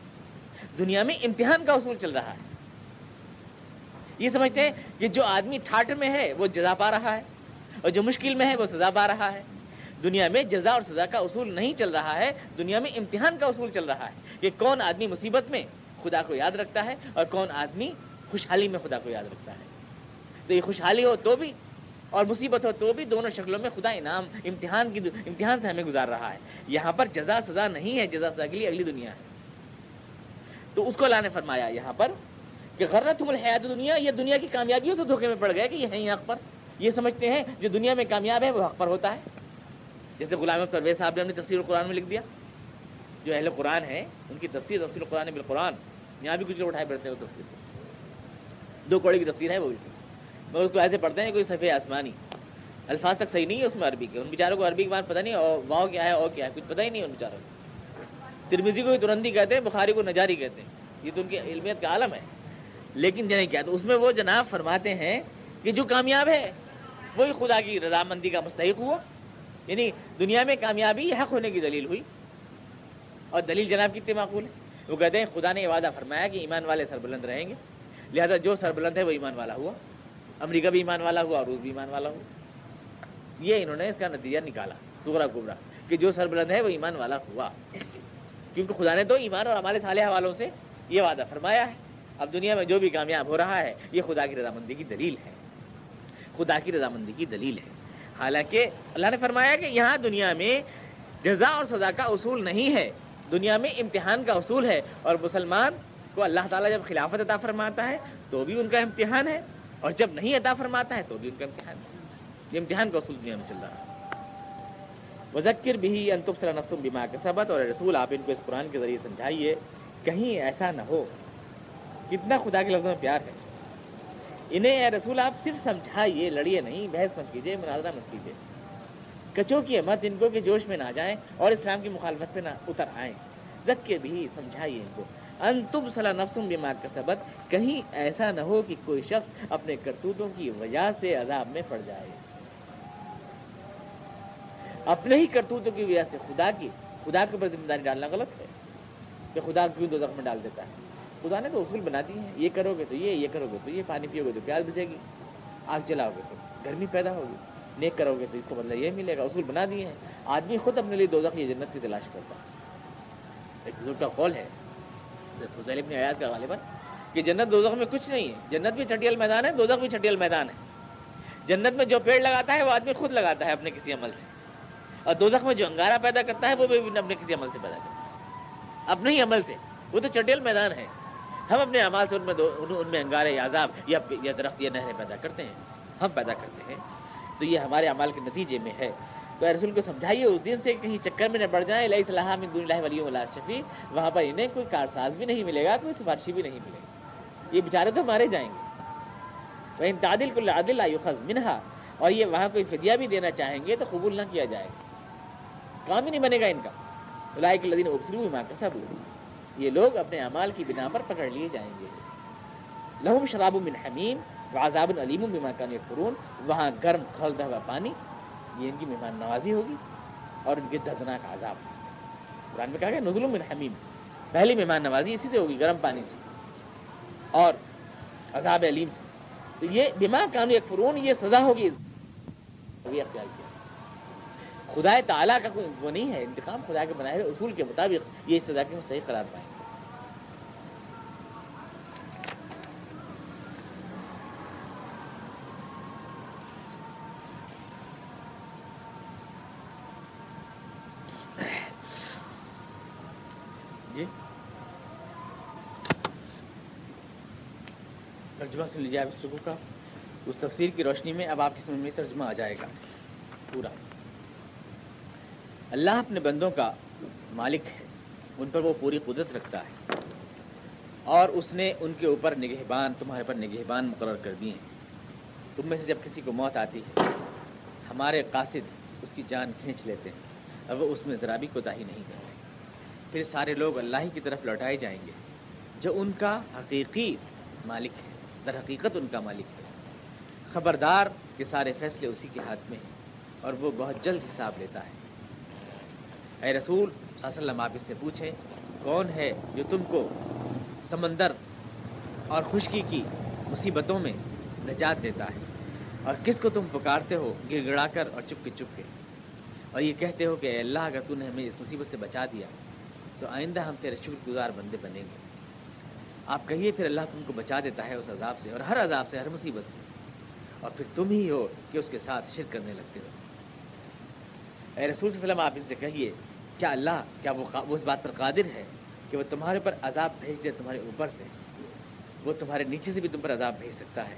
A: دنیا میں امتحان کا اصول چل رہا ہے۔ یہ سمجھتے ہیں کہ جو آدمی ٹھاٹ میں ہے وہ جزا پا رہا ہے اور جو مشکل میں ہے وہ سزا پا رہا ہے۔ دنیا میں جزا اور سزا کا اصول نہیں چل رہا ہے، دنیا میں امتحان کا اصول چل رہا ہے کہ کون آدمی مصیبت میں خدا کو یاد رکھتا ہے اور کون آدمی خوشحالی میں خدا کو یاد رکھتا ہے۔ تو یہ خوشحالی ہو تو بھی اور مصیبت ہو تو بھی دونوں شکلوں میں خدا انعام، امتحان کی امتحان سے ہمیں گزار رہا ہے۔ یہاں پر جزا سزا نہیں ہے، جزا سزا کے لیے اگلی دنیا ہے۔ تو اس کو اللہ نے فرمایا یہاں پر کہ غرت الحیات دنیا، یہ دنیا کی کامیابیوں سے دھوکے میں پڑ گئے کہ یہ ہیں حق پر۔ یہ سمجھتے ہیں جو دنیا میں کامیاب ہے وہ حق پر ہوتا ہے۔ جیسے غلام پرویز صاحب نے اپنی تفسیر القرآن میں لکھ دیا۔ جو اہل قرآن ہے ان کی تفسیر تفسیر القرآن بالقرآن۔ یہاں بھی کچھ لوگ اٹھائے پڑتے ہیں وہ تفسیر دو کوڑے کی تفسیر ہے وہ بھی۔ مگر اس کو ایسے پڑھتے ہیں کوئی صفحہ آسمانی۔ الفاظ تک صحیح نہیں ہے اس میں عربی کے۔ ان بیچاروں کو عربی کے بعد پتہ نہیں اور واؤ کیا ہے اور کیا ہے، کچھ پتہ ہی نہیں ان بیچاروں کو۔ ترمیزی کو ترندی کہتے ہیں، بخاری کو نجاری کہتے ہیں۔ یہ تو ان کی علمیت کا عالم ہے۔ لیکن جنہیں کیا، تو اس میں وہ جناب فرماتے ہیں کہ جو کامیاب ہے، وہی خدا کی رضامندی کا مستحق ہوا۔ یعنی دنیا میں کامیابی حق ہونے کی دلیل ہوئی۔ اور دلیل جناب کتنے معقول ہے؟ وہ کہتے ہیں، خدا نے یہ وعدہ فرمایا کہ ایمان والے سربلند رہیں گے۔ لہذا جو سربلند ہے، وہ ایمان والا ہوا۔ امریکہ بھی ایمان والا ہوا اور روس بھی ایمان والا ہوا۔ یہ انہوں نے اس کا نتیجہ نکالا، سغرا کبرا، کہ جو سربلند ہے وہ ایمان والا ہوا۔ کیونکہ خدا نے تو ایمان اور ہمارے تھالے حوالوں سے یہ وعدہ فرمایا ہے۔ اب دنیا میں جو بھی کامیاب ہو رہا ہے، یہ خدا کی رضامندی کی دلیل ہے۔ خدا کی رضامندی کی دلیل ہے۔ حالانکہ اللہ نے فرمایا کہ یہاں دنیا میں جزا اور سزا کا اصول نہیں ہے۔ دنیا میں امتحان کا اصول ہے اور مسلمان کو اللہ تعالیٰ جب خلافت عطا فرماتا ہے، تو بھی ان کا امتحان ہے۔ اور جب نہیں عطا فرماتا ہے تو بھی ان کا امتحان یہ امتحان کا اصول دنیا میں چل رہا ہے۔ وزکر بھی انتبصر نفسم بما کے سبت اور رسول، آپ ان کو اس قرآن کے ذریعے سمجھائیے، کہیں ایسا نہ ہو۔ کتنا خدا کے لفظوں میں پیار ہے۔ انہیں اے رسول، آپ صرف سمجھائیے، لڑیے نہیں، بحث مت کیجیے مناظرہ مت کیجیے کچو کی مت ان کو کہ جوش میں نہ جائیں اور اسلام کی مخالفت پہ نہ اتر آئیں۔ زک کے بھی سمجھائیے ان کو۔ ان تم صلاح نفسم بیمار کا سبق کہیں ایسا نہ ہو کہ کوئی شخص اپنے کرتوتوں کی وجہ سے عذاب میں پڑ جائے۔ اپنے ہی کرتوتوں کی وجہ سے خدا کی، خدا کے اوپر ذمہ داری ڈالنا غلط ہے۔ کہ خدا کیوں دو زخم میں ڈال دیتا ہے؟ خدا نے تو اصول بنا دی ہیں۔ یہ کرو گے تو یہ یہ کرو گے تو یہ، پانی پیو گے تو پیاز بچے گی۔ آگ جلاؤ گے تو گرمی پیدا ہوگی۔ نیک کرو گے تو اس کو بدلا یہ ملے گا۔ اصول بنا دیے ہیں۔ آدمی خود اپنے لیے دو یہ جنت کی تلاش کرتا ہے۔ ایک بزرگ کا قول ہے فضیل ابن عیاض کا غالباً کہ جنت دوزخ میں کچھ نہیں ہے۔ جنت بھی چھٹیل میدان ہے، دوزخ بھی چھٹیل میدان ہے۔ جنت میں جو پیڑ لگاتا ہے، وہ آدمی خود لگاتا ہے اپنے کسی عمل سے۔ اور دوزخ میں جو انگارہ پیدا کرتا ہے، وہ بھی اپنے کسی عمل سے پیدا کرتا ہے۔ اپنے ہی عمل سے۔ وہ تو چٹیل میدان ہے۔ ہم اپنے عمال سے ان میں دو، ان میں انگارے یا عذاب یا یا درخت یا نہریں پیدا کرتے ہیں۔ ہم پیدا کرتے ہیں۔ تو یہ ہمارے عمال کے نتیجے میں ہے۔ تو رسول کو سمجھائیے، اس دن سے کہیں چکر میں نہ بڑھ جائیں۔ اللہ صلاح میں دون اللہ ولی اللہ شفیع وہاں پر انہیں کوئی کارساز بھی نہیں ملے گا، کوئی سفارشی بھی نہیں ملے گی۔ یہ بیچارے تو مارے جائیں گے۔ وہ ان تعدل کو عادل آیوخذ منہا اور یہ وہاں کوئی فدیہ بھی دینا چاہیں گے تو قبول نہ کیا جائے گا۔ کام ہی نہیں بنے گا ان کا۔ لائق الدین ابسرو ماں کا سب یہ لوگ اپنے اعمال کی بنا پر پکڑ لیے جائیں گے۔ لہم شراب من حمیم وعذاب علیم بما کان یکفرون وہاں گرم کھولتا ہوا پانی۔ یہ ان کی مہمان نوازی ہوگی اور ان کے دردناک عذاب قرآن میں کہا گیا نزل من حمیم۔ پہلی مہمان نوازی اسی سے ہوگی، گرم پانی سے۔ اور عذاب علیم سے۔ تو یہ بما کانو یکفرون، یہ سزا ہوگی۔ اختیار کیا۔ خدا تعالیٰ کا کوئی وہ نہیں ہے، انتخاب خدا کے بنائے ہوئے اصول کے مطابق یہ سزا کے مستحق قرار پائیں گے جی ترجمہ سن لیجیے آپ اس رکو کا۔ اس تفسیر کی روشنی میں اب آپ کی سمجھ میں ترجمہ آ جائے گا۔ پورا۔ اللہ اپنے بندوں کا مالک ہے۔ ان پر وہ پوری قدرت رکھتا ہے۔ اور اس نے ان کے اوپر نگہبان، تمہارے پر نگہبان مقرر کر دیے ہیں۔ تم میں سے جب کسی کو موت آتی ہے، ہمارے قاصد اس کی جان کھینچ لیتے ہیں۔ اب وہ اس میں ذرا بھی کوتاہی نہیں کرتے پھر سارے لوگ اللہ ہی کی طرف لوٹائے جائیں گے۔ جو ان کا حقیقی مالک ہے۔ در حقیقت ان کا مالک ہے۔ خبردار کہ سارے فیصلے اسی کے ہاتھ میں ہیں اور وہ بہت جلد حساب لیتا ہے۔ اے رسول، صلی اللہ علیہ وسلم، آپ اس سے پوچھیں، کون ہے جو تم کو سمندر اور خشکی کی مصیبتوں میں نجات دیتا ہے؟ اور کس کو تم پکارتے ہو گر گڑا کر اور چپ کے چپ کے اور یہ کہتے ہو کہ اے اللہ، اگر تو نے ہمیں اس مصیبت سے بچا دیا، تو آئندہ ہم تیرے شکر گزار بندے بنیں گے۔ آپ کہیے پھر اللہ تم کو بچا دیتا ہے اس عذاب سے اور ہر عذاب سے ہر مصیبت سے۔ اور پھر تم ہی ہو کہ اس کے ساتھ شرک کرنے لگتے ہو۔ اے رسول صلی اللہ علیہ وسلم، آپ ان سے کہیے، کیا اللہ، کیا وہ اس بات پر قادر ہے کہ وہ تمہارے پر عذاب بھیج دے تمہارے اوپر سے؟ وہ تمہارے نیچے سے بھی تم پر عذاب بھیج سکتا ہے۔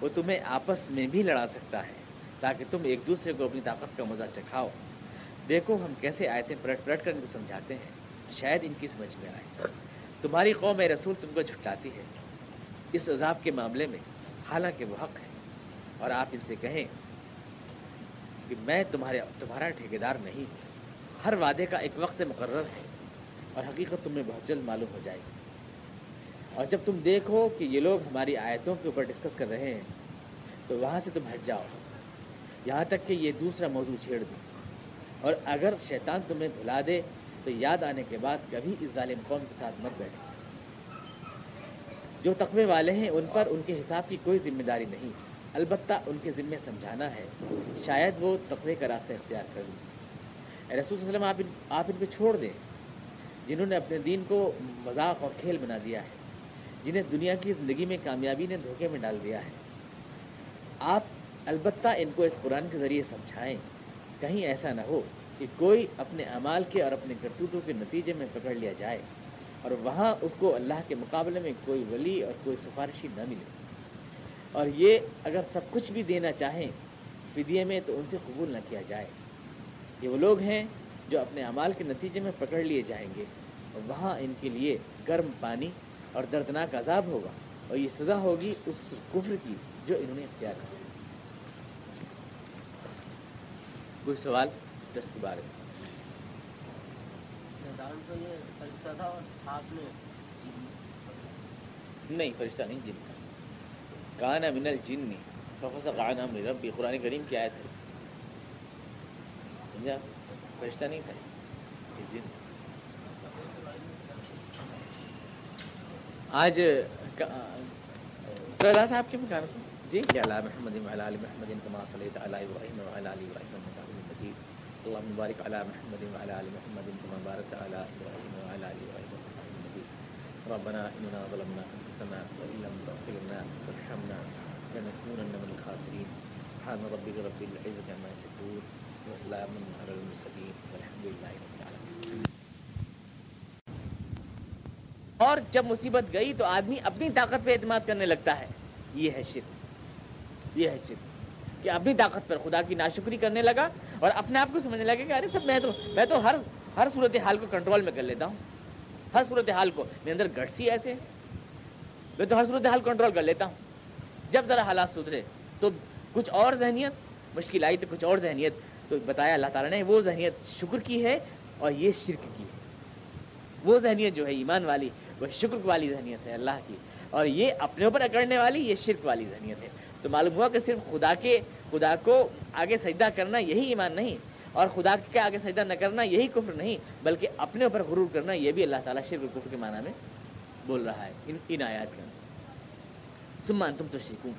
A: وہ تمہیں آپس میں بھی لڑا سکتا ہے تاکہ تم ایک دوسرے کو اپنی طاقت کا مزہ چکھاؤ۔ دیکھو ہم کیسے آئے تھے پلٹ پلٹ کر ان کو سمجھاتے ہیں۔ شاید ان کی سمجھ میں آئے۔ تمہاری قوم رسول تم کو جھٹلاتی ہے۔ اس عذاب کے معاملے میں حالانکہ وہ حق ہے۔ اور آپ ان سے کہیں کہ میں تمہارے تمہارا ٹھیکیدار نہیں ہر وعدے کا ایک وقت مقرر ہے اور حقیقت تمہیں بہت جلد معلوم ہو جائے گی۔ اور جب تم دیکھو کہ یہ لوگ ہماری آیتوں کے اوپر ڈسکس کر رہے ہیں، تو وہاں سے تم ہٹ جاؤ۔ یہاں تک کہ یہ دوسرا موضوع چھیڑ دیں اور اگر شیطان تمہیں بھلا دے تو یاد آنے کے بعد کبھی اس ظالم قوم کے ساتھ مت بیٹھے جو تقوی والے ہیں، ان پر ان کے حساب کی کوئی ذمہ داری نہیں۔ البتہ ان کے ذمے سمجھانا ہے۔ شاید وہ تقوی کا راستہ اختیار کر لیں۔ رسول صلی اللہ علیہ وسلم، آپ ان کو چھوڑ دیں۔ جنہوں نے اپنے دین کو مذاق اور کھیل بنا دیا ہے، جنہیں دنیا کی زندگی میں کامیابی نے دھوکے میں ڈال دیا ہے۔ آپ البتہ ان کو اس قرآن کے ذریعے سمجھائیں۔ کہیں ایسا نہ ہو۔ کہ کوئی اپنے اعمال کے اور اپنے کرتوتوں کے نتیجے میں پکڑ لیا جائے اور وہاں اس کو اللہ کے مقابلے میں کوئی ولی اور کوئی سفارشی نہ ملے۔ اور یہ اگر سب کچھ بھی دینا چاہیں فدیے میں تو ان سے قبول نہ کیا جائے۔ یہ وہ لوگ ہیں جو اپنے اعمال کے نتیجے میں پکڑ لیے جائیں گے اور وہاں ان کے لیے گرم پانی اور دردناک عذاب ہوگا اور یہ سزا ہوگی اس کفر کی جو انہوں نے اختیار کیا۔ کوئی سوال؟ درس کے بارے میں۔ نہیں فرشتہ نہیں جن کا۔ کانا من الجن۔ ففسق عن امر ربی۔ قرآن کریم کی آیت ہے۔ سمجھا؟ فرشتہ نہیں تھا یہ جن۔ آج صاحب کے مکان جی؟ علی محمد محمد کما صلیت علی ابراہیم وعلی اللهم بارك على محمد وعلى ال محمد كما باركت على ابراهيم وعلى ال ابراهيم ربنا اننا ظلمنا انفسنا وان لم تغفر لنا وترحمنا لنكونن من الخاسرين. سبحان ربك رب العزة عما يصفون وسلام على المرسلين والحمد لله رب العالمين. اور جب مصیبت گئی تو آدمی اپنی طاقت پہ اعتماد کرنے لگتا ہے. یہ ہے شرک. یہ ہے شرک. کہ اپنی طاقت پر خدا کی ناشکری کرنے لگا اور اپنے آپ کو سمجھنے لگا کہ ارے سب میں تو میں تو ہر ہر صورت حال کو کنٹرول میں کر لیتا ہوں۔ ہر صورت حال کو میرے اندر گٹس ہی ایسے۔ میں تو ہر صورت حال کنٹرول کر لیتا ہوں۔ جب ذرا حالات سدھرے تو کچھ اور ذہنیت، مشکل آئی تو کچھ اور ذہنیت۔ تو بتایا اللہ تعالیٰ نے، وہ ذہنیت شکر کی ہے اور یہ شرک کی ہے۔ وہ ذہنیت جو ہے ایمان والی، وہ شکر والی ذہنیت ہے اللہ کی۔ اور یہ اپنے اوپر اکڑنے والی، یہ شرک والی ذہنیت ہے۔ تو معلوم ہوا کہ صرف خدا کے خدا کو آگے سجدہ کرنا یہی ایمان نہیں اور خدا کے آگے سجدہ نہ کرنا یہی کفر نہیں، بلکہ اپنے اوپر غرور کرنا یہ بھی اللہ تعالیٰ شرک کفر کے معنی میں بول رہا ہے ان ان آیات کے سمان تم تو شیکوں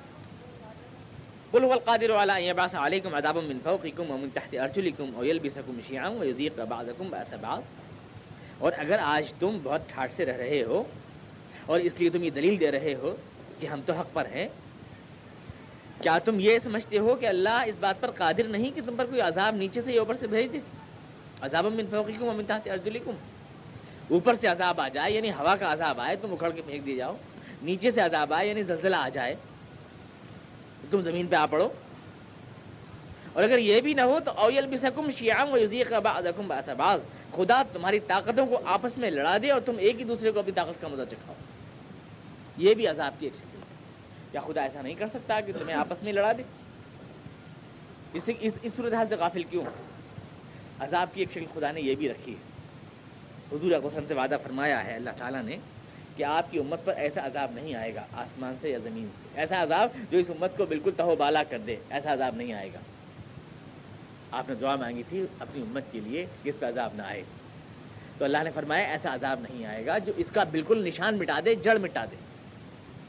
A: قل هو القادر على ان يبعث عليكم عذابا من فوقكم ومن تحت ارجلكم ويلبسكم شيعا ويذيق بعضكم باس بعض۔ اور اگر آج تم بہت ٹھاٹ سے رہ رہے ہو اور اس لیے تم یہ دلیل دے رہے ہو کہ ہم تو حق پر ہیں کیا تم یہ سمجھتے ہو کہ اللہ اس بات پر قادر نہیں کہ تم پر کوئی عذاب نیچے سے اوپر سے بھیج دے؟ عذاب من فوقکم ومن تحت ارجلکم۔ اوپر سے عذاب آ جائے یعنی ہوا کا عذاب آئے، تم اکھڑ کے پھینک دی جاؤ۔ نیچے سے عذاب آئے یعنی زلزلہ آ جائے۔ تم زمین پہ آ پڑو۔ اور اگر یہ بھی نہ ہو تو اویل بسکم شیعام و یزیق بعضکم باس بعض۔ خدا تمہاری طاقتوں کو آپس میں لڑا دے اور تم ایک ہی دوسرے کو اپنی طاقت کا مزہ چکھاؤ۔ یہ بھی عذاب کی ایک کیا خدا ایسا نہیں کر سکتا کہ تمہیں آپس میں لڑا دے؟ اس سے اس, اس صورتحال سے غافل کیوں؟ عذاب کی ایک شکل خدا نے یہ بھی رکھی ہے۔ حضور حسن سے وعدہ فرمایا ہے اللہ تعالیٰ نے کہ آپ کی امت پر ایسا عذاب نہیں آئے گا آسمان سے یا زمین سے۔ ایسا عذاب جو اس امت کو بالکل تہو بالا کر دے ایسا عذاب نہیں آئے گا۔ آپ نے دعا مانگی تھی اپنی امت کے لیے کہ اس پہ عذاب نہ آئے۔ تو اللہ نے فرمایا ایسا عذاب نہیں آئے گا جو اس کا بالکل نشان مٹا دے جڑ مٹا دے۔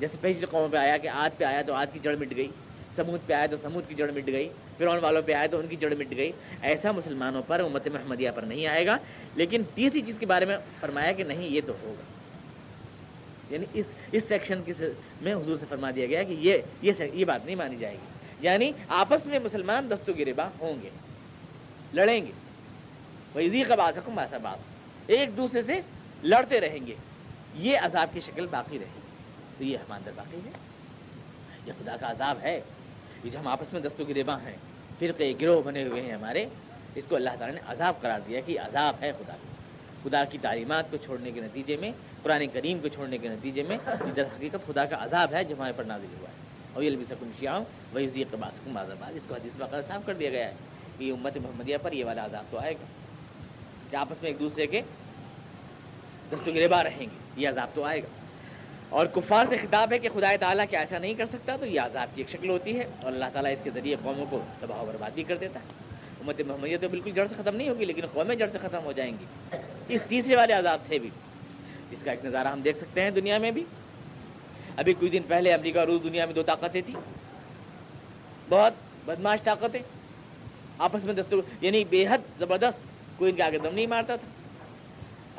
A: جیسے پہلے قوموں پہ آیا کہ آج پہ آیا تو آج کی جڑ مٹ گئی، سمود پہ آیا تو سمود کی جڑ مٹ گئی، فرعون والوں پہ آیا تو ان کی جڑ مٹ گئی۔ ایسا مسلمانوں پر، امت محمدیہ پر نہیں آئے گا۔ لیکن تیسری چیز کے بارے میں فرمایا کہ نہیں، یہ تو ہوگا۔ یعنی اس اس سیکشن کی میں حضور سے فرما دیا گیا کہ یہ یہ یہ بات نہیں مانی جائے گی۔ یعنی آپس میں مسلمان دستوں کے ربا ہوں گے، لڑیں گے۔ وہی کا بات حکم ایک دوسرے سے لڑتے رہیں گے۔ یہ عذاب کی شکل باقی رہے گی۔ تو یہ ہمارے اندر باقی ہے۔ یہ خدا کا عذاب ہے۔ یہ جو ہم آپس میں دستوں کی ہیں، فرقے، گروہ بنے ہوئے ہیں ہمارے، اس کو اللہ تعالیٰ نے عذاب قرار دیا کہ عذاب ہے خدا کا۔ خدا کی تعلیمات کو چھوڑنے کے نتیجے میں، قرآن کریم کو چھوڑنے کے نتیجے میں در حقیقت خدا کا عذاب ہے جو ہمارے پر نازل ہوا ہے۔ اور یہ البی سکن شیام وہی سکم آزاد اس کو حدیث وقت صاف کر دیا گیا ہے کہ یہ امت محمدیہ پر یہ والا عذاب تو آئے گا۔ کہ آپس میں ایک دوسرے کے دستوں گربا رہیں گے، یہ عذاب تو آئے گا۔ اور کفار سے خطاب ہے کہ خدا تعالیٰ کیا ایسا نہیں کر سکتا، تو یہ عذاب کی ایک شکل ہوتی ہے اور اللہ تعالیٰ اس کے ذریعے قوموں کو تباہ و برباد بھی کر دیتا ہے۔ امت محمدیہ تو بالکل جڑ سے ختم نہیں ہوگی، لیکن قومیں جڑ سے ختم ہو جائیں گی۔ اس تیسرے والے عذاب سے بھی۔ جس کا ایک نظارہ ہم دیکھ سکتے ہیں دنیا میں بھی۔ ابھی کچھ دن پہلے امریکہ روس دنیا میں دو طاقتیں تھیں۔ بہت بدماش طاقتیں۔ آپس میں دستوں یعنی بے حد زبردست، کوئی ان کے آگے دم نہیں مارتا تھا۔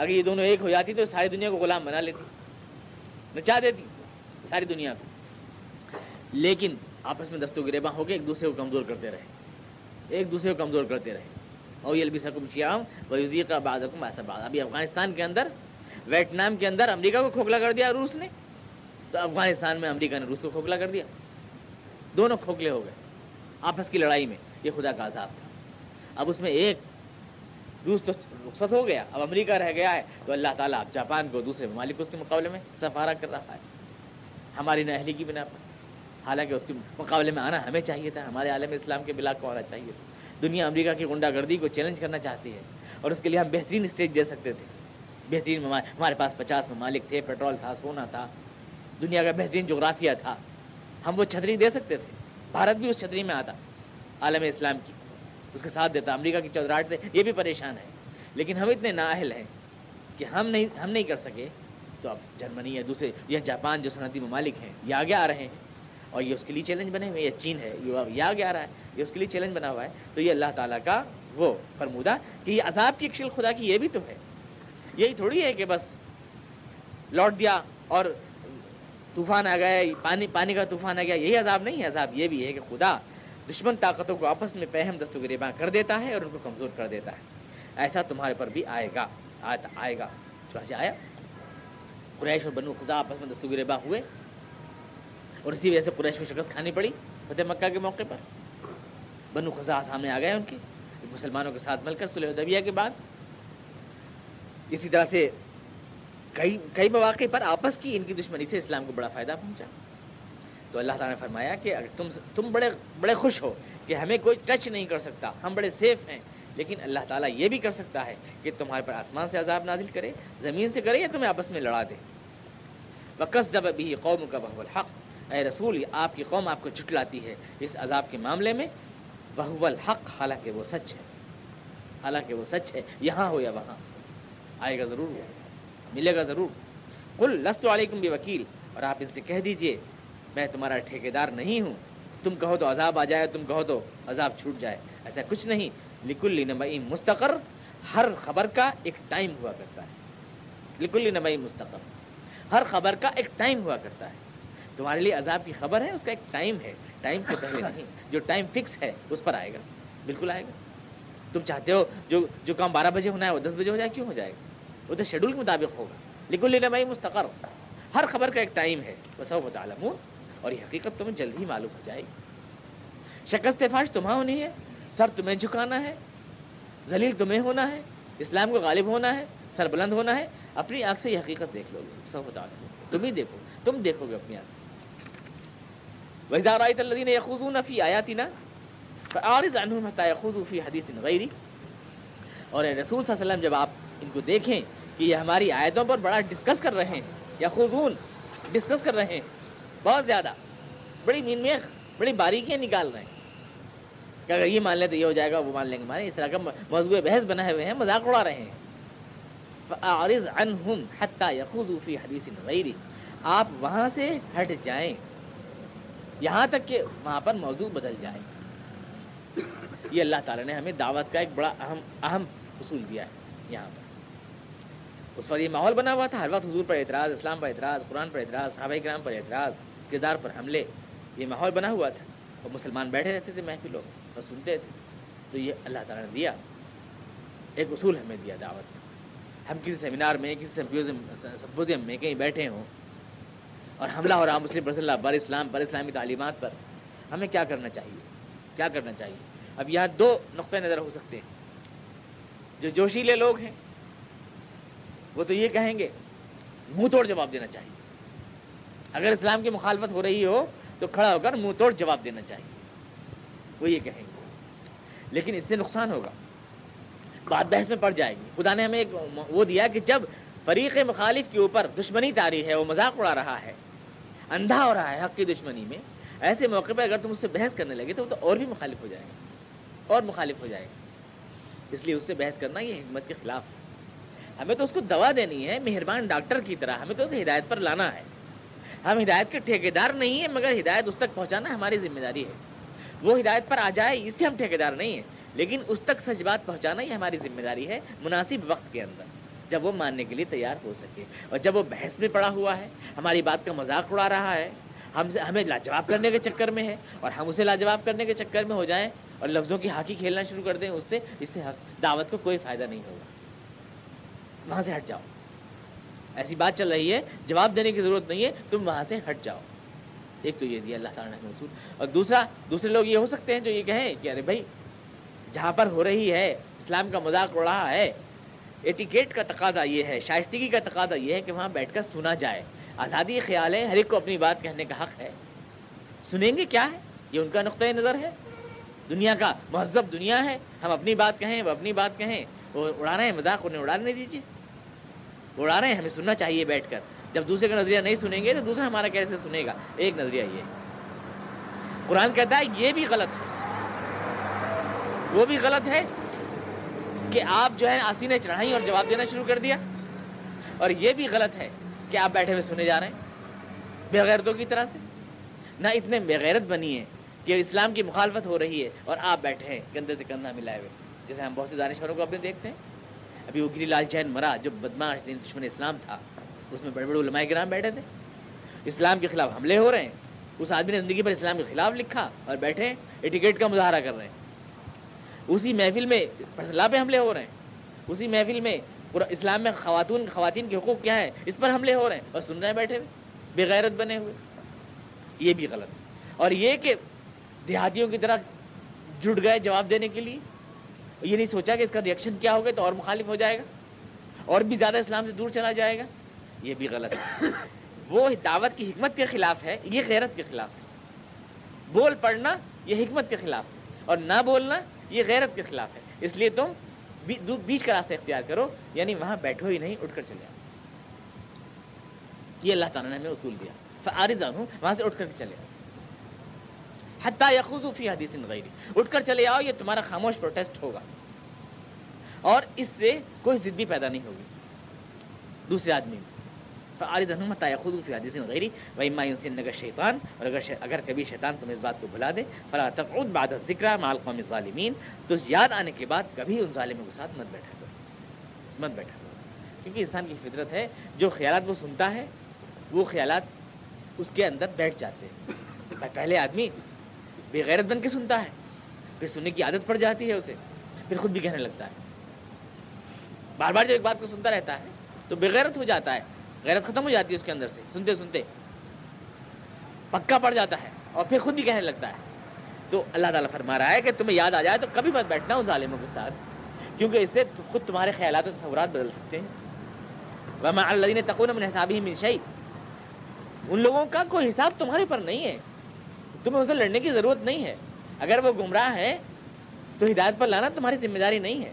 A: اگر یہ دونوں ایک ہو جاتی تو ساری دنیا کو غلام بنا لیتی۔ نچا دیتی، ساری دنیا کو۔ لیکن آپس میں دستوں گریباں ہو کے ایک دوسرے کو کمزور کرتے رہے۔ ایک دوسرے کو کمزور کرتے رہے۔ اور یہ البی سکم شیام وزیر کا بعض حکم ایسا بعض ابھی افغانستان کے اندر ویٹنام کے اندر امریکہ کو کھوکھلا کر دیا روس نے۔ تو افغانستان میں امریکہ نے روس کو کھوکھلا کر دیا۔ دونوں کھوکھلے ہو گئے۔ آپس کی لڑائی میں یہ خدا کا عذاب تھا۔ اب اس میں ایک روس تو رخصت ہو گیا، اب امریکہ رہ گیا ہے۔ تو اللہ تعالیٰ اب جاپان کو، دوسرے ممالک اس کے مقابلے میں سفارہ کر رہا ہے۔ ہماری نااہلی کی بنا پر۔ حالانکہ اس کے مقابلے میں آنا ہمیں چاہیے تھا، ہمارے عالم اسلام کے بلاک کو آنا چاہیے تھا۔ دنیا امریکہ کی غنڈہ گردی کو چیلنج کرنا چاہتی ہے اور اس کے لیے ہم بہترین اسٹیج دے سکتے تھے۔ بہترین ممالک ہمارے پاس پچاس ممالک تھے، پیٹرول تھا، سونا تھا۔ دنیا کا بہترین جغرافیہ تھا۔ ہم وہ چھتری دے سکتے تھے۔ بھارت بھی اس چھتری میں آتا، عالم اسلام کی۔ اس کے ساتھ دیتا امریکہ کی چودراہٹ سے یہ بھی پریشان ہے۔ لیکن ہم اتنے نااہل ہیں کہ ہم نہیں ہم نہیں کر سکے۔ تو اب جرمنی یا دوسرے یہ جاپان جو صنعتی ممالک ہیں، یہ آگے آ رہے ہیں۔ اور یہ اس کے لیے چیلنج بنے ہوئے یہ چین ہے، یہ آگے آ رہا ہے، یہ اس کے لیے چیلنج بنا ہوا ہے۔ تو یہ اللہ تعالیٰ کا وہ فرمودہ کہ یہ عذاب کی ایک شکل خدا کی یہ بھی تو ہے۔ یہی تھوڑی ہے کہ بس لوٹ دیا اور طوفان آ گیا، پانی پانی کا طوفان آ گیا، یہی عذاب نہیں ہے۔ عذاب یہ بھی ہے کہ خدا دشمن طاقتوں کو آپس میں پہم دست و گریباں کر دیتا ہے اور ان کو کمزور کر دیتا ہے۔ ایسا تمہارے پر بھی آئے گا۔ آئے گا۔ چنانچہ آیا۔ قریش اور بنو خدا آپس میں دست و گریباں ہوئے اور اسی وجہ سے قریش کو شکست کھانی پڑی فتح مکہ کے موقع پر۔ بنو خزا سامنے آ گئے ان کی مسلمانوں کے ساتھ مل کر سلح دبیا کے بعد۔ اسی طرح سے کئی کئی مواقع پر آپس کی ان کی دشمنی سے اسلام کو بڑا فائدہ پہنچا۔ تو اللہ تعالیٰ نے فرمایا کہ اگر تم تم بڑے بڑے خوش ہو کہ ہمیں کوئی ٹچ نہیں کر سکتا، ہم بڑے سیف ہیں، لیکن اللہ تعالیٰ یہ بھی کر سکتا ہے کہ تمہارے پر آسمان سے عذاب نازل کرے، زمین سے کرے یا تمہیں آپس میں لڑا دے۔ بکس دب بھی قوم کا بہو الحق۔ اے رسول، آپ کی قوم آپ کو چٹلاتی ہے اس عذاب کے معاملے میں۔ بہو الحق۔ حالانکہ وہ سچ ہے۔ حالانکہ وہ سچ ہے۔ یہاں ہو یا وہاں؟ آئے گا ضرور ملے گا ضرور۔ کل لست علیکم بھی وکیل اور آپ ان سے کہہ دیجیے میں تمہارا ٹھیکیدار نہیں ہوں۔ تم کہو تو عذاب آ جائے، تم کہو تو عذاب چھوٹ جائے۔ ایسا کچھ نہیں۔ لکل نمئی مستقر۔ ہر خبر کا ایک ٹائم ہوا کرتا ہے۔ لکل نمئی مستقر۔ ہر خبر کا ایک ٹائم ہوا کرتا ہے۔ تمہارے لیے عذاب کی خبر ہے، اس کا ایک ٹائم ہے۔ ٹائم سے پہلے نہیں۔ جو ٹائم فکس ہے، اس پر آئے گا۔ بالکل آئے گا۔ تم چاہتے ہو جو جو کام بارہ بجے ہونا ہے، وہ دس بجے ہو جائے، کیوں ہو جائے گا؟ وہ تو شیڈول کے مطابق ہوگا۔ لکل نمئی مستقر۔ ہر خبر کا ایک ٹائم ہے۔ بس وہ تعلمون۔ اور یہ حقیقت تمہیں جلد ہی معلوم ہو جائے گی۔ شکست فاش تمہیں ہونی ہے، سر تمہیں جھکانا ہے، ذلیل تمہیں ہونا ہے، اسلام کو غالب ہونا ہے، سر بلند ہونا ہے۔ اپنی آنکھ سے یہ حقیقت دیکھ لو گے۔ سب بتا تم ہی دیکھو، تم دیکھو گے اپنی آنکھ سے۔ وزار آیت الدین یخوزون فی آیاتی نا عارض عنہم حتی یخوزو فی حدیث غیری اور رسول صلی اللہ علیہ وسلم، جب آپ ان کو دیکھیں کہ یہ ہماری آیتوں پر بڑا ڈسکس کر رہے ہیں یخوزون ڈسکس کر رہے ہیں بہت زیادہ۔ بڑی مین میں بڑی باریکیاں نکال رہے ہیں۔ کہ اگر یہ مان لیں تو یہ ہو جائے گا، وہ مان لیں گے۔ مانے اس طرح کا موضوع بحث بنائے ہوئے ہیں، مذاق اڑا رہے ہیں۔ فَأَعْرِضْ عَنْهُمْ حَتَّى يَخُوضُوا فِي حَدِيثٍ آپ وہاں سے ہٹ جائیں۔ یہاں تک کہ وہاں پر موضوع بدل جائے۔ یہ اللہ تعالیٰ نے ہمیں دعوت کا ایک بڑا اہم اہم اصول دیا ہے یہاں پر۔ اس وقت یہ ماحول بنا ہوا تھا۔ ہر وقت حضور پر اعتراض، اسلام پر اعتراض، قرآن پر اعتراض، صحابہ کرام پر اعتراض۔ کردار پر حملے، یہ ماحول بنا ہوا تھا اور مسلمان بیٹھے رہتے تھے محفل لوگ اور سنتے تھے۔ تو یہ اللہ تعالیٰ نے دیا۔ ایک اصول ہمیں دیا دعوت۔ ہم کسی سیمینار میں، کسی سمپوزیم میں کہیں بیٹھے ہوں اور حملہ ہو رہا مسلم رسول اللہ بر اسلام بر اسلامی تعلیمات پر، ہمیں کیا کرنا چاہیے؟ کیا کرنا چاہیے؟ اب یہاں دو نقطۂ نظر ہو سکتے ہیں۔ جو جوشیلے لوگ ہیں، وہ تو یہ کہیں گے، منہ توڑ جواب دینا چاہیے۔ اگر اسلام کی مخالفت ہو رہی ہو تو کھڑا ہو کر منہ توڑ جواب دینا چاہیے۔ وہ یہ کہیں گے۔ لیکن اس سے نقصان ہوگا۔ بات بحث میں پڑ جائے گی۔ خدا نے ہمیں ایک وہ دیا کہ جب فریق مخالف کے اوپر دشمنی تاری ہے، وہ مذاق اڑا رہا ہے، اندھا ہو رہا ہے حق کی دشمنی میں، ایسے موقع پہ اگر تم اس سے بحث کرنے لگے تو وہ تو اور بھی مخالف ہو جائے گا۔ اور مخالف ہو جائے گا۔ اس لیے اس سے بحث کرنا یہ حکمت کے خلاف ہے۔ ہمیں تو اس کو دوا دینی ہے، مہربان ڈاکٹر کی طرح، ہمیں تو اسے ہدایت پر لانا ہے۔ ہم ہدایت کے ٹھیکیدار نہیں ہیں، مگر ہدایت اس تک پہنچانا ہماری ذمہ داری ہے۔ وہ ہدایت پر آ جائے، اس کے ہم ٹھیکیدار نہیں ہیں۔ لیکن اس تک سچ بات پہنچانا ہی ہماری ذمہ داری ہے، مناسب وقت کے اندر، جب وہ ماننے کے لیے تیار ہو سکے۔ اور جب وہ بحث میں پڑا ہوا ہے، ہماری بات کا مذاق اڑا رہا ہے، ہم سے، ہمیں لاجواب کرنے کے چکر میں ہے، اور ہم اسے لاجواب کرنے کے چکر میں ہو جائیں اور لفظوں کی ہاکی کھیلنا شروع کر دیں، اس سے اس سے دعوت کو کوئی فائدہ نہیں ہوگا۔ وہاں سے ہٹ جاؤ۔ ایسی بات چل رہی ہے، جواب دینے کی ضرورت نہیں ہے، تم وہاں سے ہٹ جاؤ۔ ایک تو یہ دیا اللہ تعالیٰ نے اصول اور دوسرا، دوسرے لوگ یہ ہو سکتے ہیں جو یہ کہیں کہ ارے بھائی، جہاں پر ہو رہی ہے، اسلام کا مذاق اڑ رہا ہے ایٹیکیٹ کا تقاضا یہ ہے، شائستگی کا تقاضا یہ ہے کہ وہاں بیٹھ کر سنا جائے۔ آزادی خیال ہے ہر ایک کو اپنی بات کہنے کا حق ہے۔ سنیں گے کیا ہے؟ یہ ان کا نقطۂ نظر ہے۔ دنیا کا مہذب دنیا ہے۔ ہم اپنی بات کہیں، وہ اپنی بات کہیں، وہ اڑا رہے ہیں، مذاق انہیں اڑا نہیں دیجیے اڑا رہے ہیں، ہمیں سننا چاہیے بیٹھ کر۔ جب دوسرے کا نظریہ نہیں سنیں گے تو دوسرا ہمارا کیسے سنے گا؟ ایک نظریہ یہ قرآن کہتا ہے، یہ بھی غلط ہے۔ وہ بھی غلط ہے کہ آپ جو ہے آسینیں چڑھائی اور جواب دینا شروع کر دیا۔ اور یہ بھی غلط ہے کہ آپ بیٹھے ہوئے سنے جا رہے ہیں۔ بےغیرتوں کی طرح سے۔ نہ اتنے بےغیرت بنی ہے کہ اسلام کی مخالفت ہو رہی ہے اور آپ بیٹھے ہیں کندھے سے کندھا ملائے ہوئے جیسے ہم بہت سے دانشوروں کو اپنے دیکھتے ہیں۔ ابھی وہ گری لال جین مرا جو بدماش دشمن اسلام تھا، اس میں بڑے بڑے علماء گرام بیٹھے تھے۔ اسلام کے خلاف حملے ہو رہے ہیں۔ اس آدمی نے زندگی پر اسلام کے خلاف لکھا اور بیٹھے ایٹیکیٹ کا مظاہرہ کر رہے ہیں۔ اسی محفل میں فیصلہ پہ حملے ہو رہے ہیں۔ اسی محفل میں پورا اسلام میں خواتین خواتین کے حقوق کیا ہیں؟ اس پر حملے ہو رہے ہیں اور سن رہے ہیں بیٹھے ہوئے، بغیرت بنے ہوئے۔ یہ بھی غلط۔ اور یہ کہ دیہاتیوں کی طرح جڑ گئے جواب دینے کے لیے یہ نہیں سوچا کہ اس کا ریئیکشن کیا ہوگا تو اور مخالف ہو جائے گا؟ اور بھی زیادہ اسلام سے دور چلا جائے گا؟ یہ بھی غلط ہے۔ وہ دعوت کی حکمت کے خلاف ہے، یہ غیرت کے خلاف ہے۔ بول پڑھنا یہ حکمت کے خلاف ہے، اور نہ بولنا یہ غیرت کے خلاف ہے۔ اس لیے تم بیچ کا راستہ اختیار کرو یعنی وہاں بیٹھو ہی نہیں، اٹھ کر چلے آؤ۔ یہ اللہ تعالیٰ نے ہمیں اصول دیا۔ فارض ہوں وہاں سے اٹھ کر چلے آؤ۔ حتیٰ یخوض فی حدیث غیری اٹھ کر چلے آؤ، یہ تمہارا خاموش پروٹیسٹ ہوگا۔ اور اس سے کوئی ضدی پیدا نہیں ہوگی۔ دوسرے آدمی میں غیری شیطان اور اگر اگر کبھی شیطان تم اس بات کو بھلا دے، فلا تقعد بعد ذکر مع القوم الظالمین۔ تو یاد آنے کے بعد کبھی ان ظالموں کے ساتھ مت بیٹھا کرو۔ مت بیٹھا کرو۔ کیونکہ انسان کی فطرت ہے، جو خیالات وہ سنتا ہے، وہ خیالات اس کے اندر بیٹھ جاتے ہیں۔ پہلے آدمی بے غیرت بن کے سنتا ہے۔ پھر سننے کی عادت پڑ جاتی ہے اسے۔ پھر خود بھی کہنے لگتا ہے۔ بار بار جب ایک بات کو سنتا رہتا ہے تو بےغیرت ہو جاتا ہے۔ غیرت ختم ہو جاتی ہے اس کے اندر سے۔ سنتے سنتے پکا پڑ جاتا ہے اور پھر خود بھی کہنے لگتا ہے۔ تو اللہ تعالیٰ فرما رہا ہے کہ تمہیں یاد آ جائے تو کبھی مت بیٹھنا ہوں ظالموں کے ساتھ، کیونکہ اس سے خود تمہارے خیالات و تصورات بدل سکتے ہیں۔ وما اللہ نے تقون من حساب ہی منشائی ان لوگوں کا کوئی حساب تمہارے پر نہیں ہے۔ تمہیں اسے لڑنے کی ضرورت نہیں ہے۔ اگر وہ گمراہ ہے تو ہدایت پر لانا تمہاری ذمہ داری نہیں ہے۔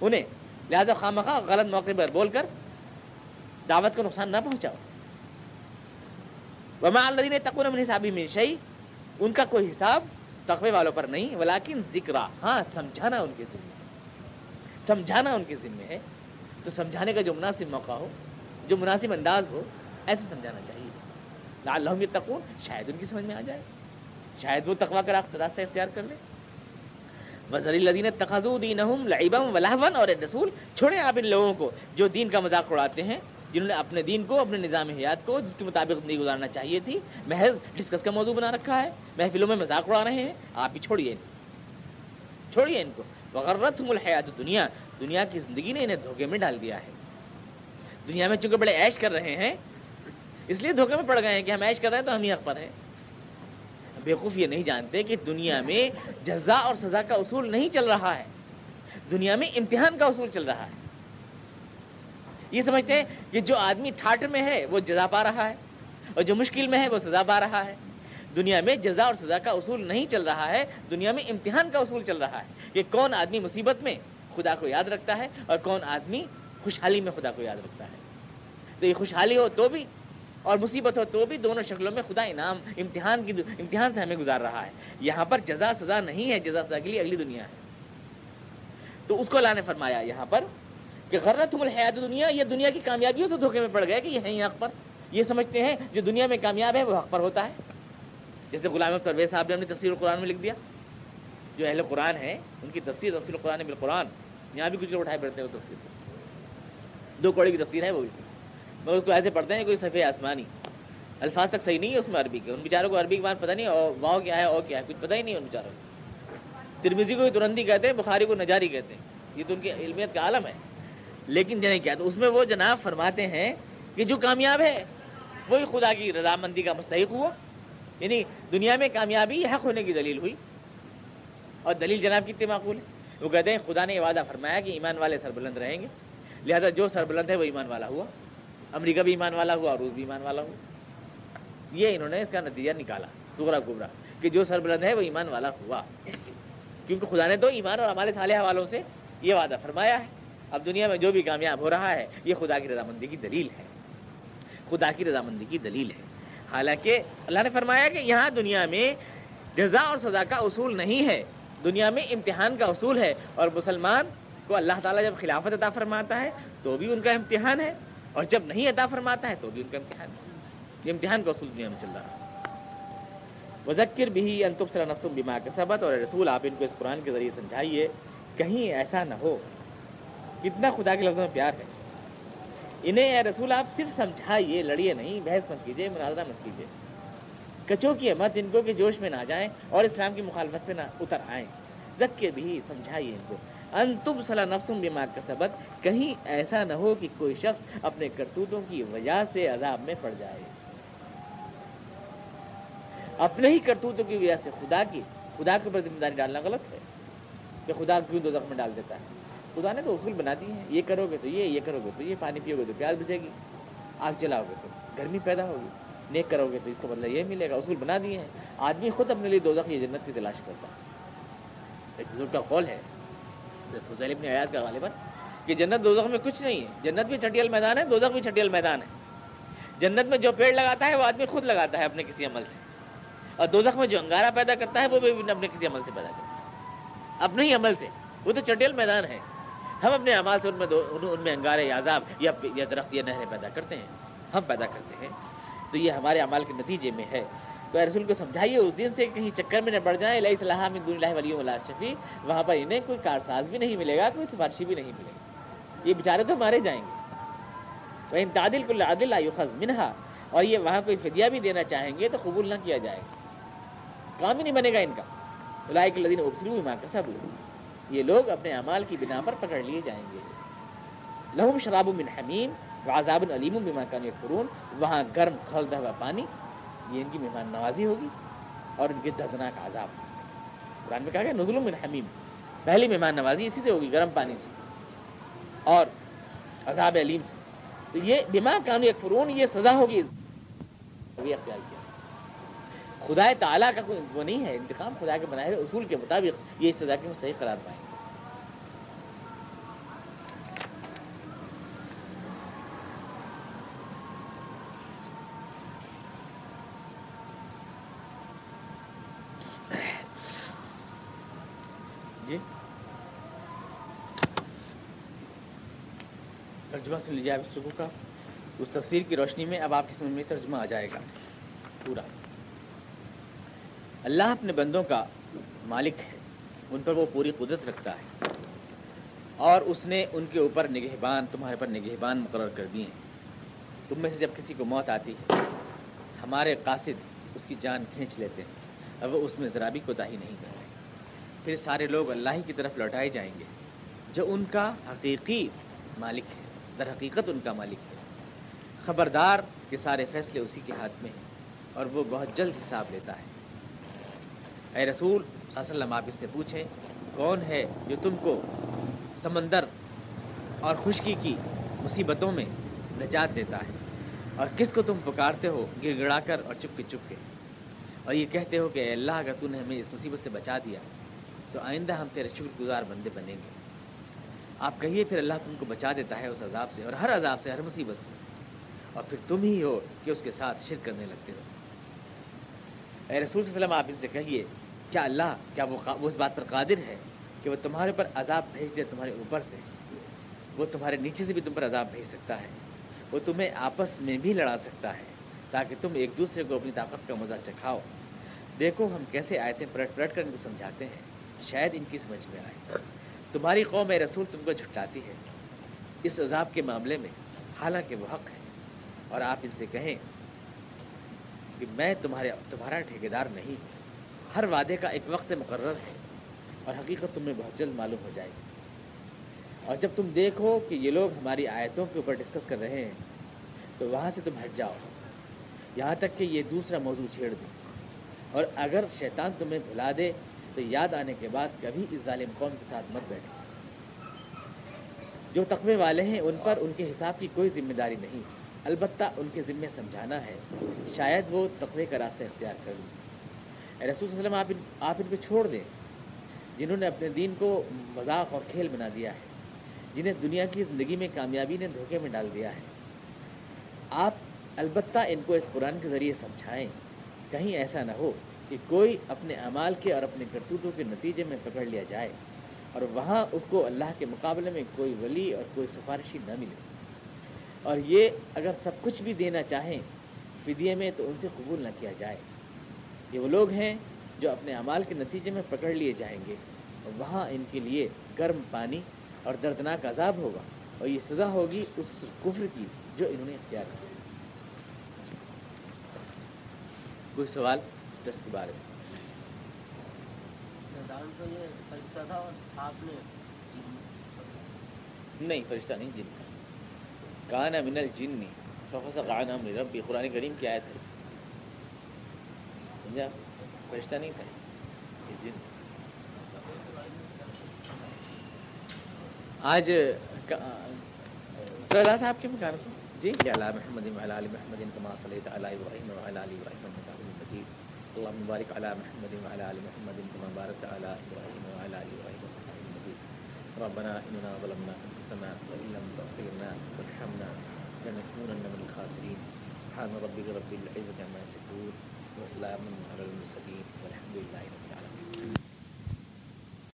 A: انہیں لہٰذا خواہ مخواہ غلط موقع پر بول کر دعوت کو نقصان نہ پہنچاؤ۔ وما الذین تقون من حسابی من ان کا کوئی حساب تقوی والوں پر نہیں ولیکن ذکر ہاں سمجھانا ان کے ذمہ سمجھانا ان کے ذمہ ہے۔ تو سمجھانے کا جو مناسب موقع ہو، جو مناسب انداز ہو، ایسے سمجھانا چاہیے۔ لعلہم یتقون شاید ان کی سمجھ میں آ جائے۔ شاید وہ تقوی کا راستہ اختیار کر لے۔ وزر الدین تخذو دینہم لعبم ولہون اور رسول چھوڑیں آپ ان لوگوں کو جو دین کا مذاق اڑاتے ہیں، جنہوں نے اپنے دین کو، اپنے نظام حیات کو، جس کے مطابق زندگی گزارنا چاہیے تھی، محض ڈسکس کا موضوع بنا رکھا ہے۔ محفلوں میں مذاق اڑا رہے ہیں، آپ ہی چھوڑیے چھوڑیے ان کو۔ وغیرت الحیات دنیا دنیا کی زندگی نے انہیں دھوکے میں ڈال دیا ہے۔ دنیا میں چونکہ بڑے عیش کر رہے ہیں، اس لیے دھوکے میں پڑ گئے ہیں کہ ہم عیش کر رہے ہیں تو ہم ہی حق پر ہیں۔ بیوقوف یہ نہیں جانتے کہ دنیا میں جزا اور سزا کا اصول نہیں چل رہا ہے۔ دنیا میں امتحان کا اصول چل رہا ہے۔ یہ سمجھتے ہیں کہ جو آدمی ٹھاٹ میں ہے وہ جزا پا رہا ہے اور جو مشکل میں ہے وہ سزا پا رہا ہے۔ دنیا میں جزا اور سزا کا اصول نہیں چل رہا ہے، دنیا میں امتحان کا اصول چل رہا ہے کہ کون آدمی مصیبت میں خدا کو یاد رکھتا ہے اور کون آدمی خوشحالی میں خدا کو یاد رکھتا ہے۔ تو یہ خوشحالی ہو تو بھی اور مصیبت ہو تو بھی دونوں شکلوں میں خدا انعام، امتحان کی امتحان سے ہمیں گزار رہا ہے۔ یہاں پر جزا سزا نہیں ہے، جزا سزا کے لیے اگلی دنیا ہے۔ تو اس کو اللہ نے فرمایا یہاں پر کہ غرت الحیات دنیا، یہ دنیا کی کامیابیوں سے دھوکے میں پڑ گئے کہ یہ ہیں حق پر۔ یہ سمجھتے ہیں جو دنیا میں کامیاب ہے وہ حق پر ہوتا ہے۔ جیسے غلام پرویز صاحب نے اپنی تفسیر القرآن میں لکھ دیا۔ جو اہل قرآن ہے ان کی تفسیر تفصیل القرآن بالقرآن۔ یہاں بھی کچھ لوگ اٹھائے پڑتے ہیں وہ تفصیل دو کوڑے کی تفسیر ہے وہ بھی۔ مگر اس کو ایسے پڑھتے ہیں کوئی سفید آسمانی۔ الفاظ تک صحیح نہیں ہے اس میں عربی کے۔ ان بیچاروں کو عربی کی بات پتہ نہیں، اور واؤ کیا ہے اور کیا ہے، کچھ پتہ ہی نہیں ان بیچاروں کو۔ ترمیزی کو ترندی کہتے ہیں، بخاری کو نجاری کہتے ہیں۔ یہ تو ان کی علمیت کا عالم ہے۔ لیکن جنہیں کیا، تو اس میں وہ جناب فرماتے ہیں کہ جو کامیاب ہے، وہی خدا کی رضامندی کا مستحق ہوا۔ یعنی دنیا میں کامیابی حق ہونے کی دلیل ہوئی۔ اور دلیل جناب کتنے معقول ہے؟ وہ کہتے ہیں، خدا نے یہ وعدہ فرمایا کہ ایمان والے سربلند رہیں گے۔ لہذا جو سربلند ہے، وہ ایمان والا ہوا۔ امریکہ بھی ایمان والا ہوا اور روس بھی ایمان والا ہوا۔ یہ انہوں نے اس کا نتیجہ نکالا، سغرا گبرا کہ جو سربلند ہے وہ ایمان والا ہوا۔ کیونکہ خدا نے تو ایمان اور ہمارے صالحہ والوں سے یہ وعدہ فرمایا ہے۔ اب دنیا میں جو بھی کامیاب ہو رہا ہے، یہ خدا کی رضامندی کی دلیل ہے۔ خدا کی رضامندی کی دلیل ہے۔ حالانکہ اللہ نے فرمایا کہ یہاں دنیا میں جزا اور سزا کا اصول نہیں ہے۔ دنیا میں امتحان کا اصول ہے اور مسلمان کو اللہ تعالیٰ جب خلافت عطا فرماتا ہے، تو بھی ان کا امتحان ہے۔ اور جب نہیں عطا فرماتا ہے تو بھی ان کا امتحان یہ امتحان کا اصول دنیا میں چل رہا وزکر بھی انتبصر نفس بما کسبت اور رسول آپ ان کو اس قرآن کے ذریعے سمجھائیے، کہیں ایسا نہ ہو۔ کتنا خدا کے لفظوں میں پیار ہے۔ انہیں اے رسول آپ صرف سمجھائیے، لڑیے نہیں، بحث مت کیجیے مناظرہ مت کیجیے کچوکیے مت ان کو کہ جوش میں نہ جائیں اور اسلام کی مخالفت میں نہ اتر آئیں۔ زکے بھی سمجھائیے ان کو۔ ان تم صلاح نفسم دماغ کا سبق کہیں ایسا نہ ہو کہ کوئی شخص اپنے کرتوتوں کی وجہ سے عذاب میں پڑ جائے۔ اپنے ہی کرتوتوں کی وجہ سے خدا کی، خدا کے اوپر ذمہ داری ڈالنا غلط ہے۔ کہ خدا کیوں دو میں ڈال دیتا ہے؟ خدا نے تو اصول بنا دی ہیں۔ یہ کرو گے تو یہ یہ کرو گے تو یہ۔ پانی پیو گے تو پیاز بچے گی۔ آگ جلاؤ گے تو گرمی پیدا ہوگی۔ نیک کرو گے تو اس کا بدلہ یہ ملے گا۔ اصول بنا دیے ہیں۔ آدمی خود اپنے لیے دو یہ جنت کی تلاش کرتا ہے۔ ایک بزرگ کا قول ہے۔ فضیل ابن ایاز کا غالباً کہ جنت دوزخ میں کچھ نہیں ہے۔ جنت بھی چھٹیل میدان ہے، دوزخ بھی چھٹیل میدان ہے۔ جنت میں جو پیڑ لگاتا ہے، وہ آدمی خود لگاتا ہے اپنے کسی عمل سے۔ اور دوزخ میں جو انگارہ پیدا کرتا ہے، وہ بھی اپنے کسی عمل سے پیدا کرتا ہے۔ اپنے ہی عمل سے۔ وہ تو چٹیل میدان ہے۔ ہم اپنے عمال سے ان میں ان میں انگارے یا عذاب یا یا درخت یا نہریں پیدا کرتے ہیں۔ ہم پیدا کرتے ہیں۔ تو یہ ہمارے عمال کے نتیجے میں ہے۔ تو رسول کو سمجھائیے، اس دن سے کہیں چکر میں نہ بڑھ جائیں۔ اللہ صلاح میں دون اللہ ولی اللہ شفیع۔ وہاں پر انہیں کوئی کارساز بھی نہیں ملے گا، کوئی سفارشی بھی نہیں ملے گی یہ بیچارے تو مارے جائیں گے۔ وہ ان تعدل کو لادل خز منہا اور یہ وہاں کوئی فدیہ بھی دینا چاہیں گے تو قبول نہ کیا جائے۔ گا کام ہی نہیں بنے گا ان کا۔ اللہ الدین ابسلو ماں کا سب یہ لوگ اپنے اعمال کی بنا پر پکڑ لیے جائیں گے۔ لہم شراب من حمیم وعذاب علیم بما کان فرون وہاں گرم کھولتا ہوا پانی۔ یہ ان کی مہمان نوازی ہوگی اور ان کے دردناک عذاب قرآن میں کہا گیا، نزل من حمیم۔ پہلی مہمان نوازی اسی سے ہوگی، گرم پانی سے۔ اور عذاب علیم سے۔ تو یہ بما کان فرون یہ سزا ہوگی۔ اختیار کیا۔ خدا تعالیٰ کا کوئی وہ نہیں ہے، انتخاب خدا کے بنائے ہوئے اصول کے مطابق یہ سزا کے مستحق قرار پائیں ترجمہ سن لیجیے آپ اس رکو کا۔ اس تفسیر کی روشنی میں اب آپ کی سمجھ میں ترجمہ آ جائے گا۔ پورا۔ اللہ اپنے بندوں کا مالک ہے۔ ان پر وہ پوری قدرت رکھتا ہے۔ اور اس نے ان کے اوپر نگہبان، تمہارے پر نگہبان مقرر کر دیے ہیں۔ تم میں سے جب کسی کو موت آتی ہے، ہمارے قاصد اس کی جان کھینچ لیتے ہیں۔ اب وہ اس میں ذرا بھی کوتاہی نہیں کرتے پھر سارے لوگ اللہ ہی کی طرف لوٹائے جائیں گے۔ جو ان کا حقیقی مالک ہے۔ در حقیقت ان کا مالک ہے۔ خبردار کہ سارے فیصلے اسی کے ہاتھ میں ہیں اور وہ بہت جلد حساب لیتا ہے۔ اے رسول، صلی اللہ علیہ وسلم، آپ اس سے پوچھیں، کون ہے جو تم کو سمندر اور خشکی کی مصیبتوں میں نجات دیتا ہے؟ اور کس کو تم پکارتے ہو گر گڑا کر اور چپ کے چپ کے اور یہ کہتے ہو کہ اے اللہ، اگر تو نے ہمیں اس مصیبت سے بچا دیا، تو آئندہ ہم تیرے شکر گزار بندے بنیں گے۔ آپ کہیے، پھر اللہ تم کو بچا دیتا ہے اس عذاب سے اور ہر عذاب سے ہر مصیبت سے۔ اور پھر تم ہی ہو کہ اس کے ساتھ شرک کرنے لگتے ہو اے رسول صلی اللہ علیہ وسلم، آپ ان سے کہیے، کیا اللہ، کیا وہ اس بات پر قادر ہے کہ وہ تمہارے پر عذاب بھیج دے، تمہارے اوپر سے؟ وہ تمہارے نیچے سے بھی تم پر عذاب بھیج سکتا ہے۔ وہ تمہیں آپس میں بھی لڑا سکتا ہے تاکہ تم ایک دوسرے کو اپنی طاقت کا مزہ چکھاؤ۔ دیکھو ہم کیسے آیتیں پلٹ پلٹ کر ان کو سمجھاتے ہیں۔ شاید ان کی سمجھ میں آئے۔ تمہاری قوم رسول تم کو جھٹاتی ہے۔ اس عذاب کے معاملے میں حالانکہ وہ حق ہے۔ اور آپ ان سے کہیں کہ میں تمہارے، تمہارا ٹھیکیدار نہیں ہوں ہر وعدے کا ایک وقت مقرر ہے اور حقیقت تمہیں بہت جلد معلوم ہو جائے گی۔ اور جب تم دیکھو کہ یہ لوگ ہماری آیتوں کے اوپر ڈسکس کر رہے ہیں، تو وہاں سے تم ہٹ جاؤ۔ یہاں تک کہ یہ دوسرا موضوع چھیڑ دیں اور اگر شیطان تمہیں بھلا دے تو یاد آنے کے بعد کبھی اس ظالم قوم کے ساتھ مت بیٹھے جو تقوی والے ہیں، ان پر ان کے حساب کی کوئی ذمہ داری نہیں۔ البتہ ان کے ذمے سمجھانا ہے۔ شاید وہ تقوی کا راستہ اختیار کر لیں۔ رسول صلی اللہ علیہ وسلم، آپ ان آپ ان کو چھوڑ دیں۔ جنہوں نے اپنے دین کو مذاق اور کھیل بنا دیا ہے، جنہیں دنیا کی زندگی میں کامیابی نے دھوکے میں ڈال دیا ہے۔ آپ البتہ ان کو اس قرآن کے ذریعے سمجھائیں۔ کہیں ایسا نہ ہو۔ کہ کوئی اپنے اعمال کے اور اپنے کرتوتوں کے نتیجے میں پکڑ لیا جائے اور وہاں اس کو اللہ کے مقابلے میں کوئی ولی اور کوئی سفارشی نہ ملے۔ اور یہ اگر سب کچھ بھی دینا چاہیں فدیے میں تو ان سے قبول نہ کیا جائے۔ یہ وہ لوگ ہیں جو اپنے اعمال کے نتیجے میں پکڑ لیے جائیں گے اور وہاں ان کے لیے گرم پانی اور دردناک عذاب ہوگا اور یہ سزا ہوگی اس کفر کی جو انہوں نے اختیار کیا کوئی سوال؟ ٹیسٹ کے بارے میں۔
B: تو یہ فرشتہ تھا اور آپ نے
A: نہیں فرشتہ نہیں جن۔ کا کانا من الجن۔ ففسق عن امر ربی۔ قرآن کریم کی آیت ہے۔ سمجھا؟ فرشتہ نہیں تھا۔ یہ جن۔ آج صاحب کے مکان۔ کو جی علی محمد محمد كما صليت على ابراهيم وعلى ال ابراهيم انك حميد مجيد اللهم بارك على محمد وعلى ال محمد كما باركت على ابراهيم وعلى ال ابراهيم انك حميد ربنا اننا ظلمنا انفسنا وان لم تغفر لنا وترحمنا لنكونن من الخاسرين. سبحان ربك رب العزه عما يصفون وسلام على المرسلين والحمد لله رب العالمين.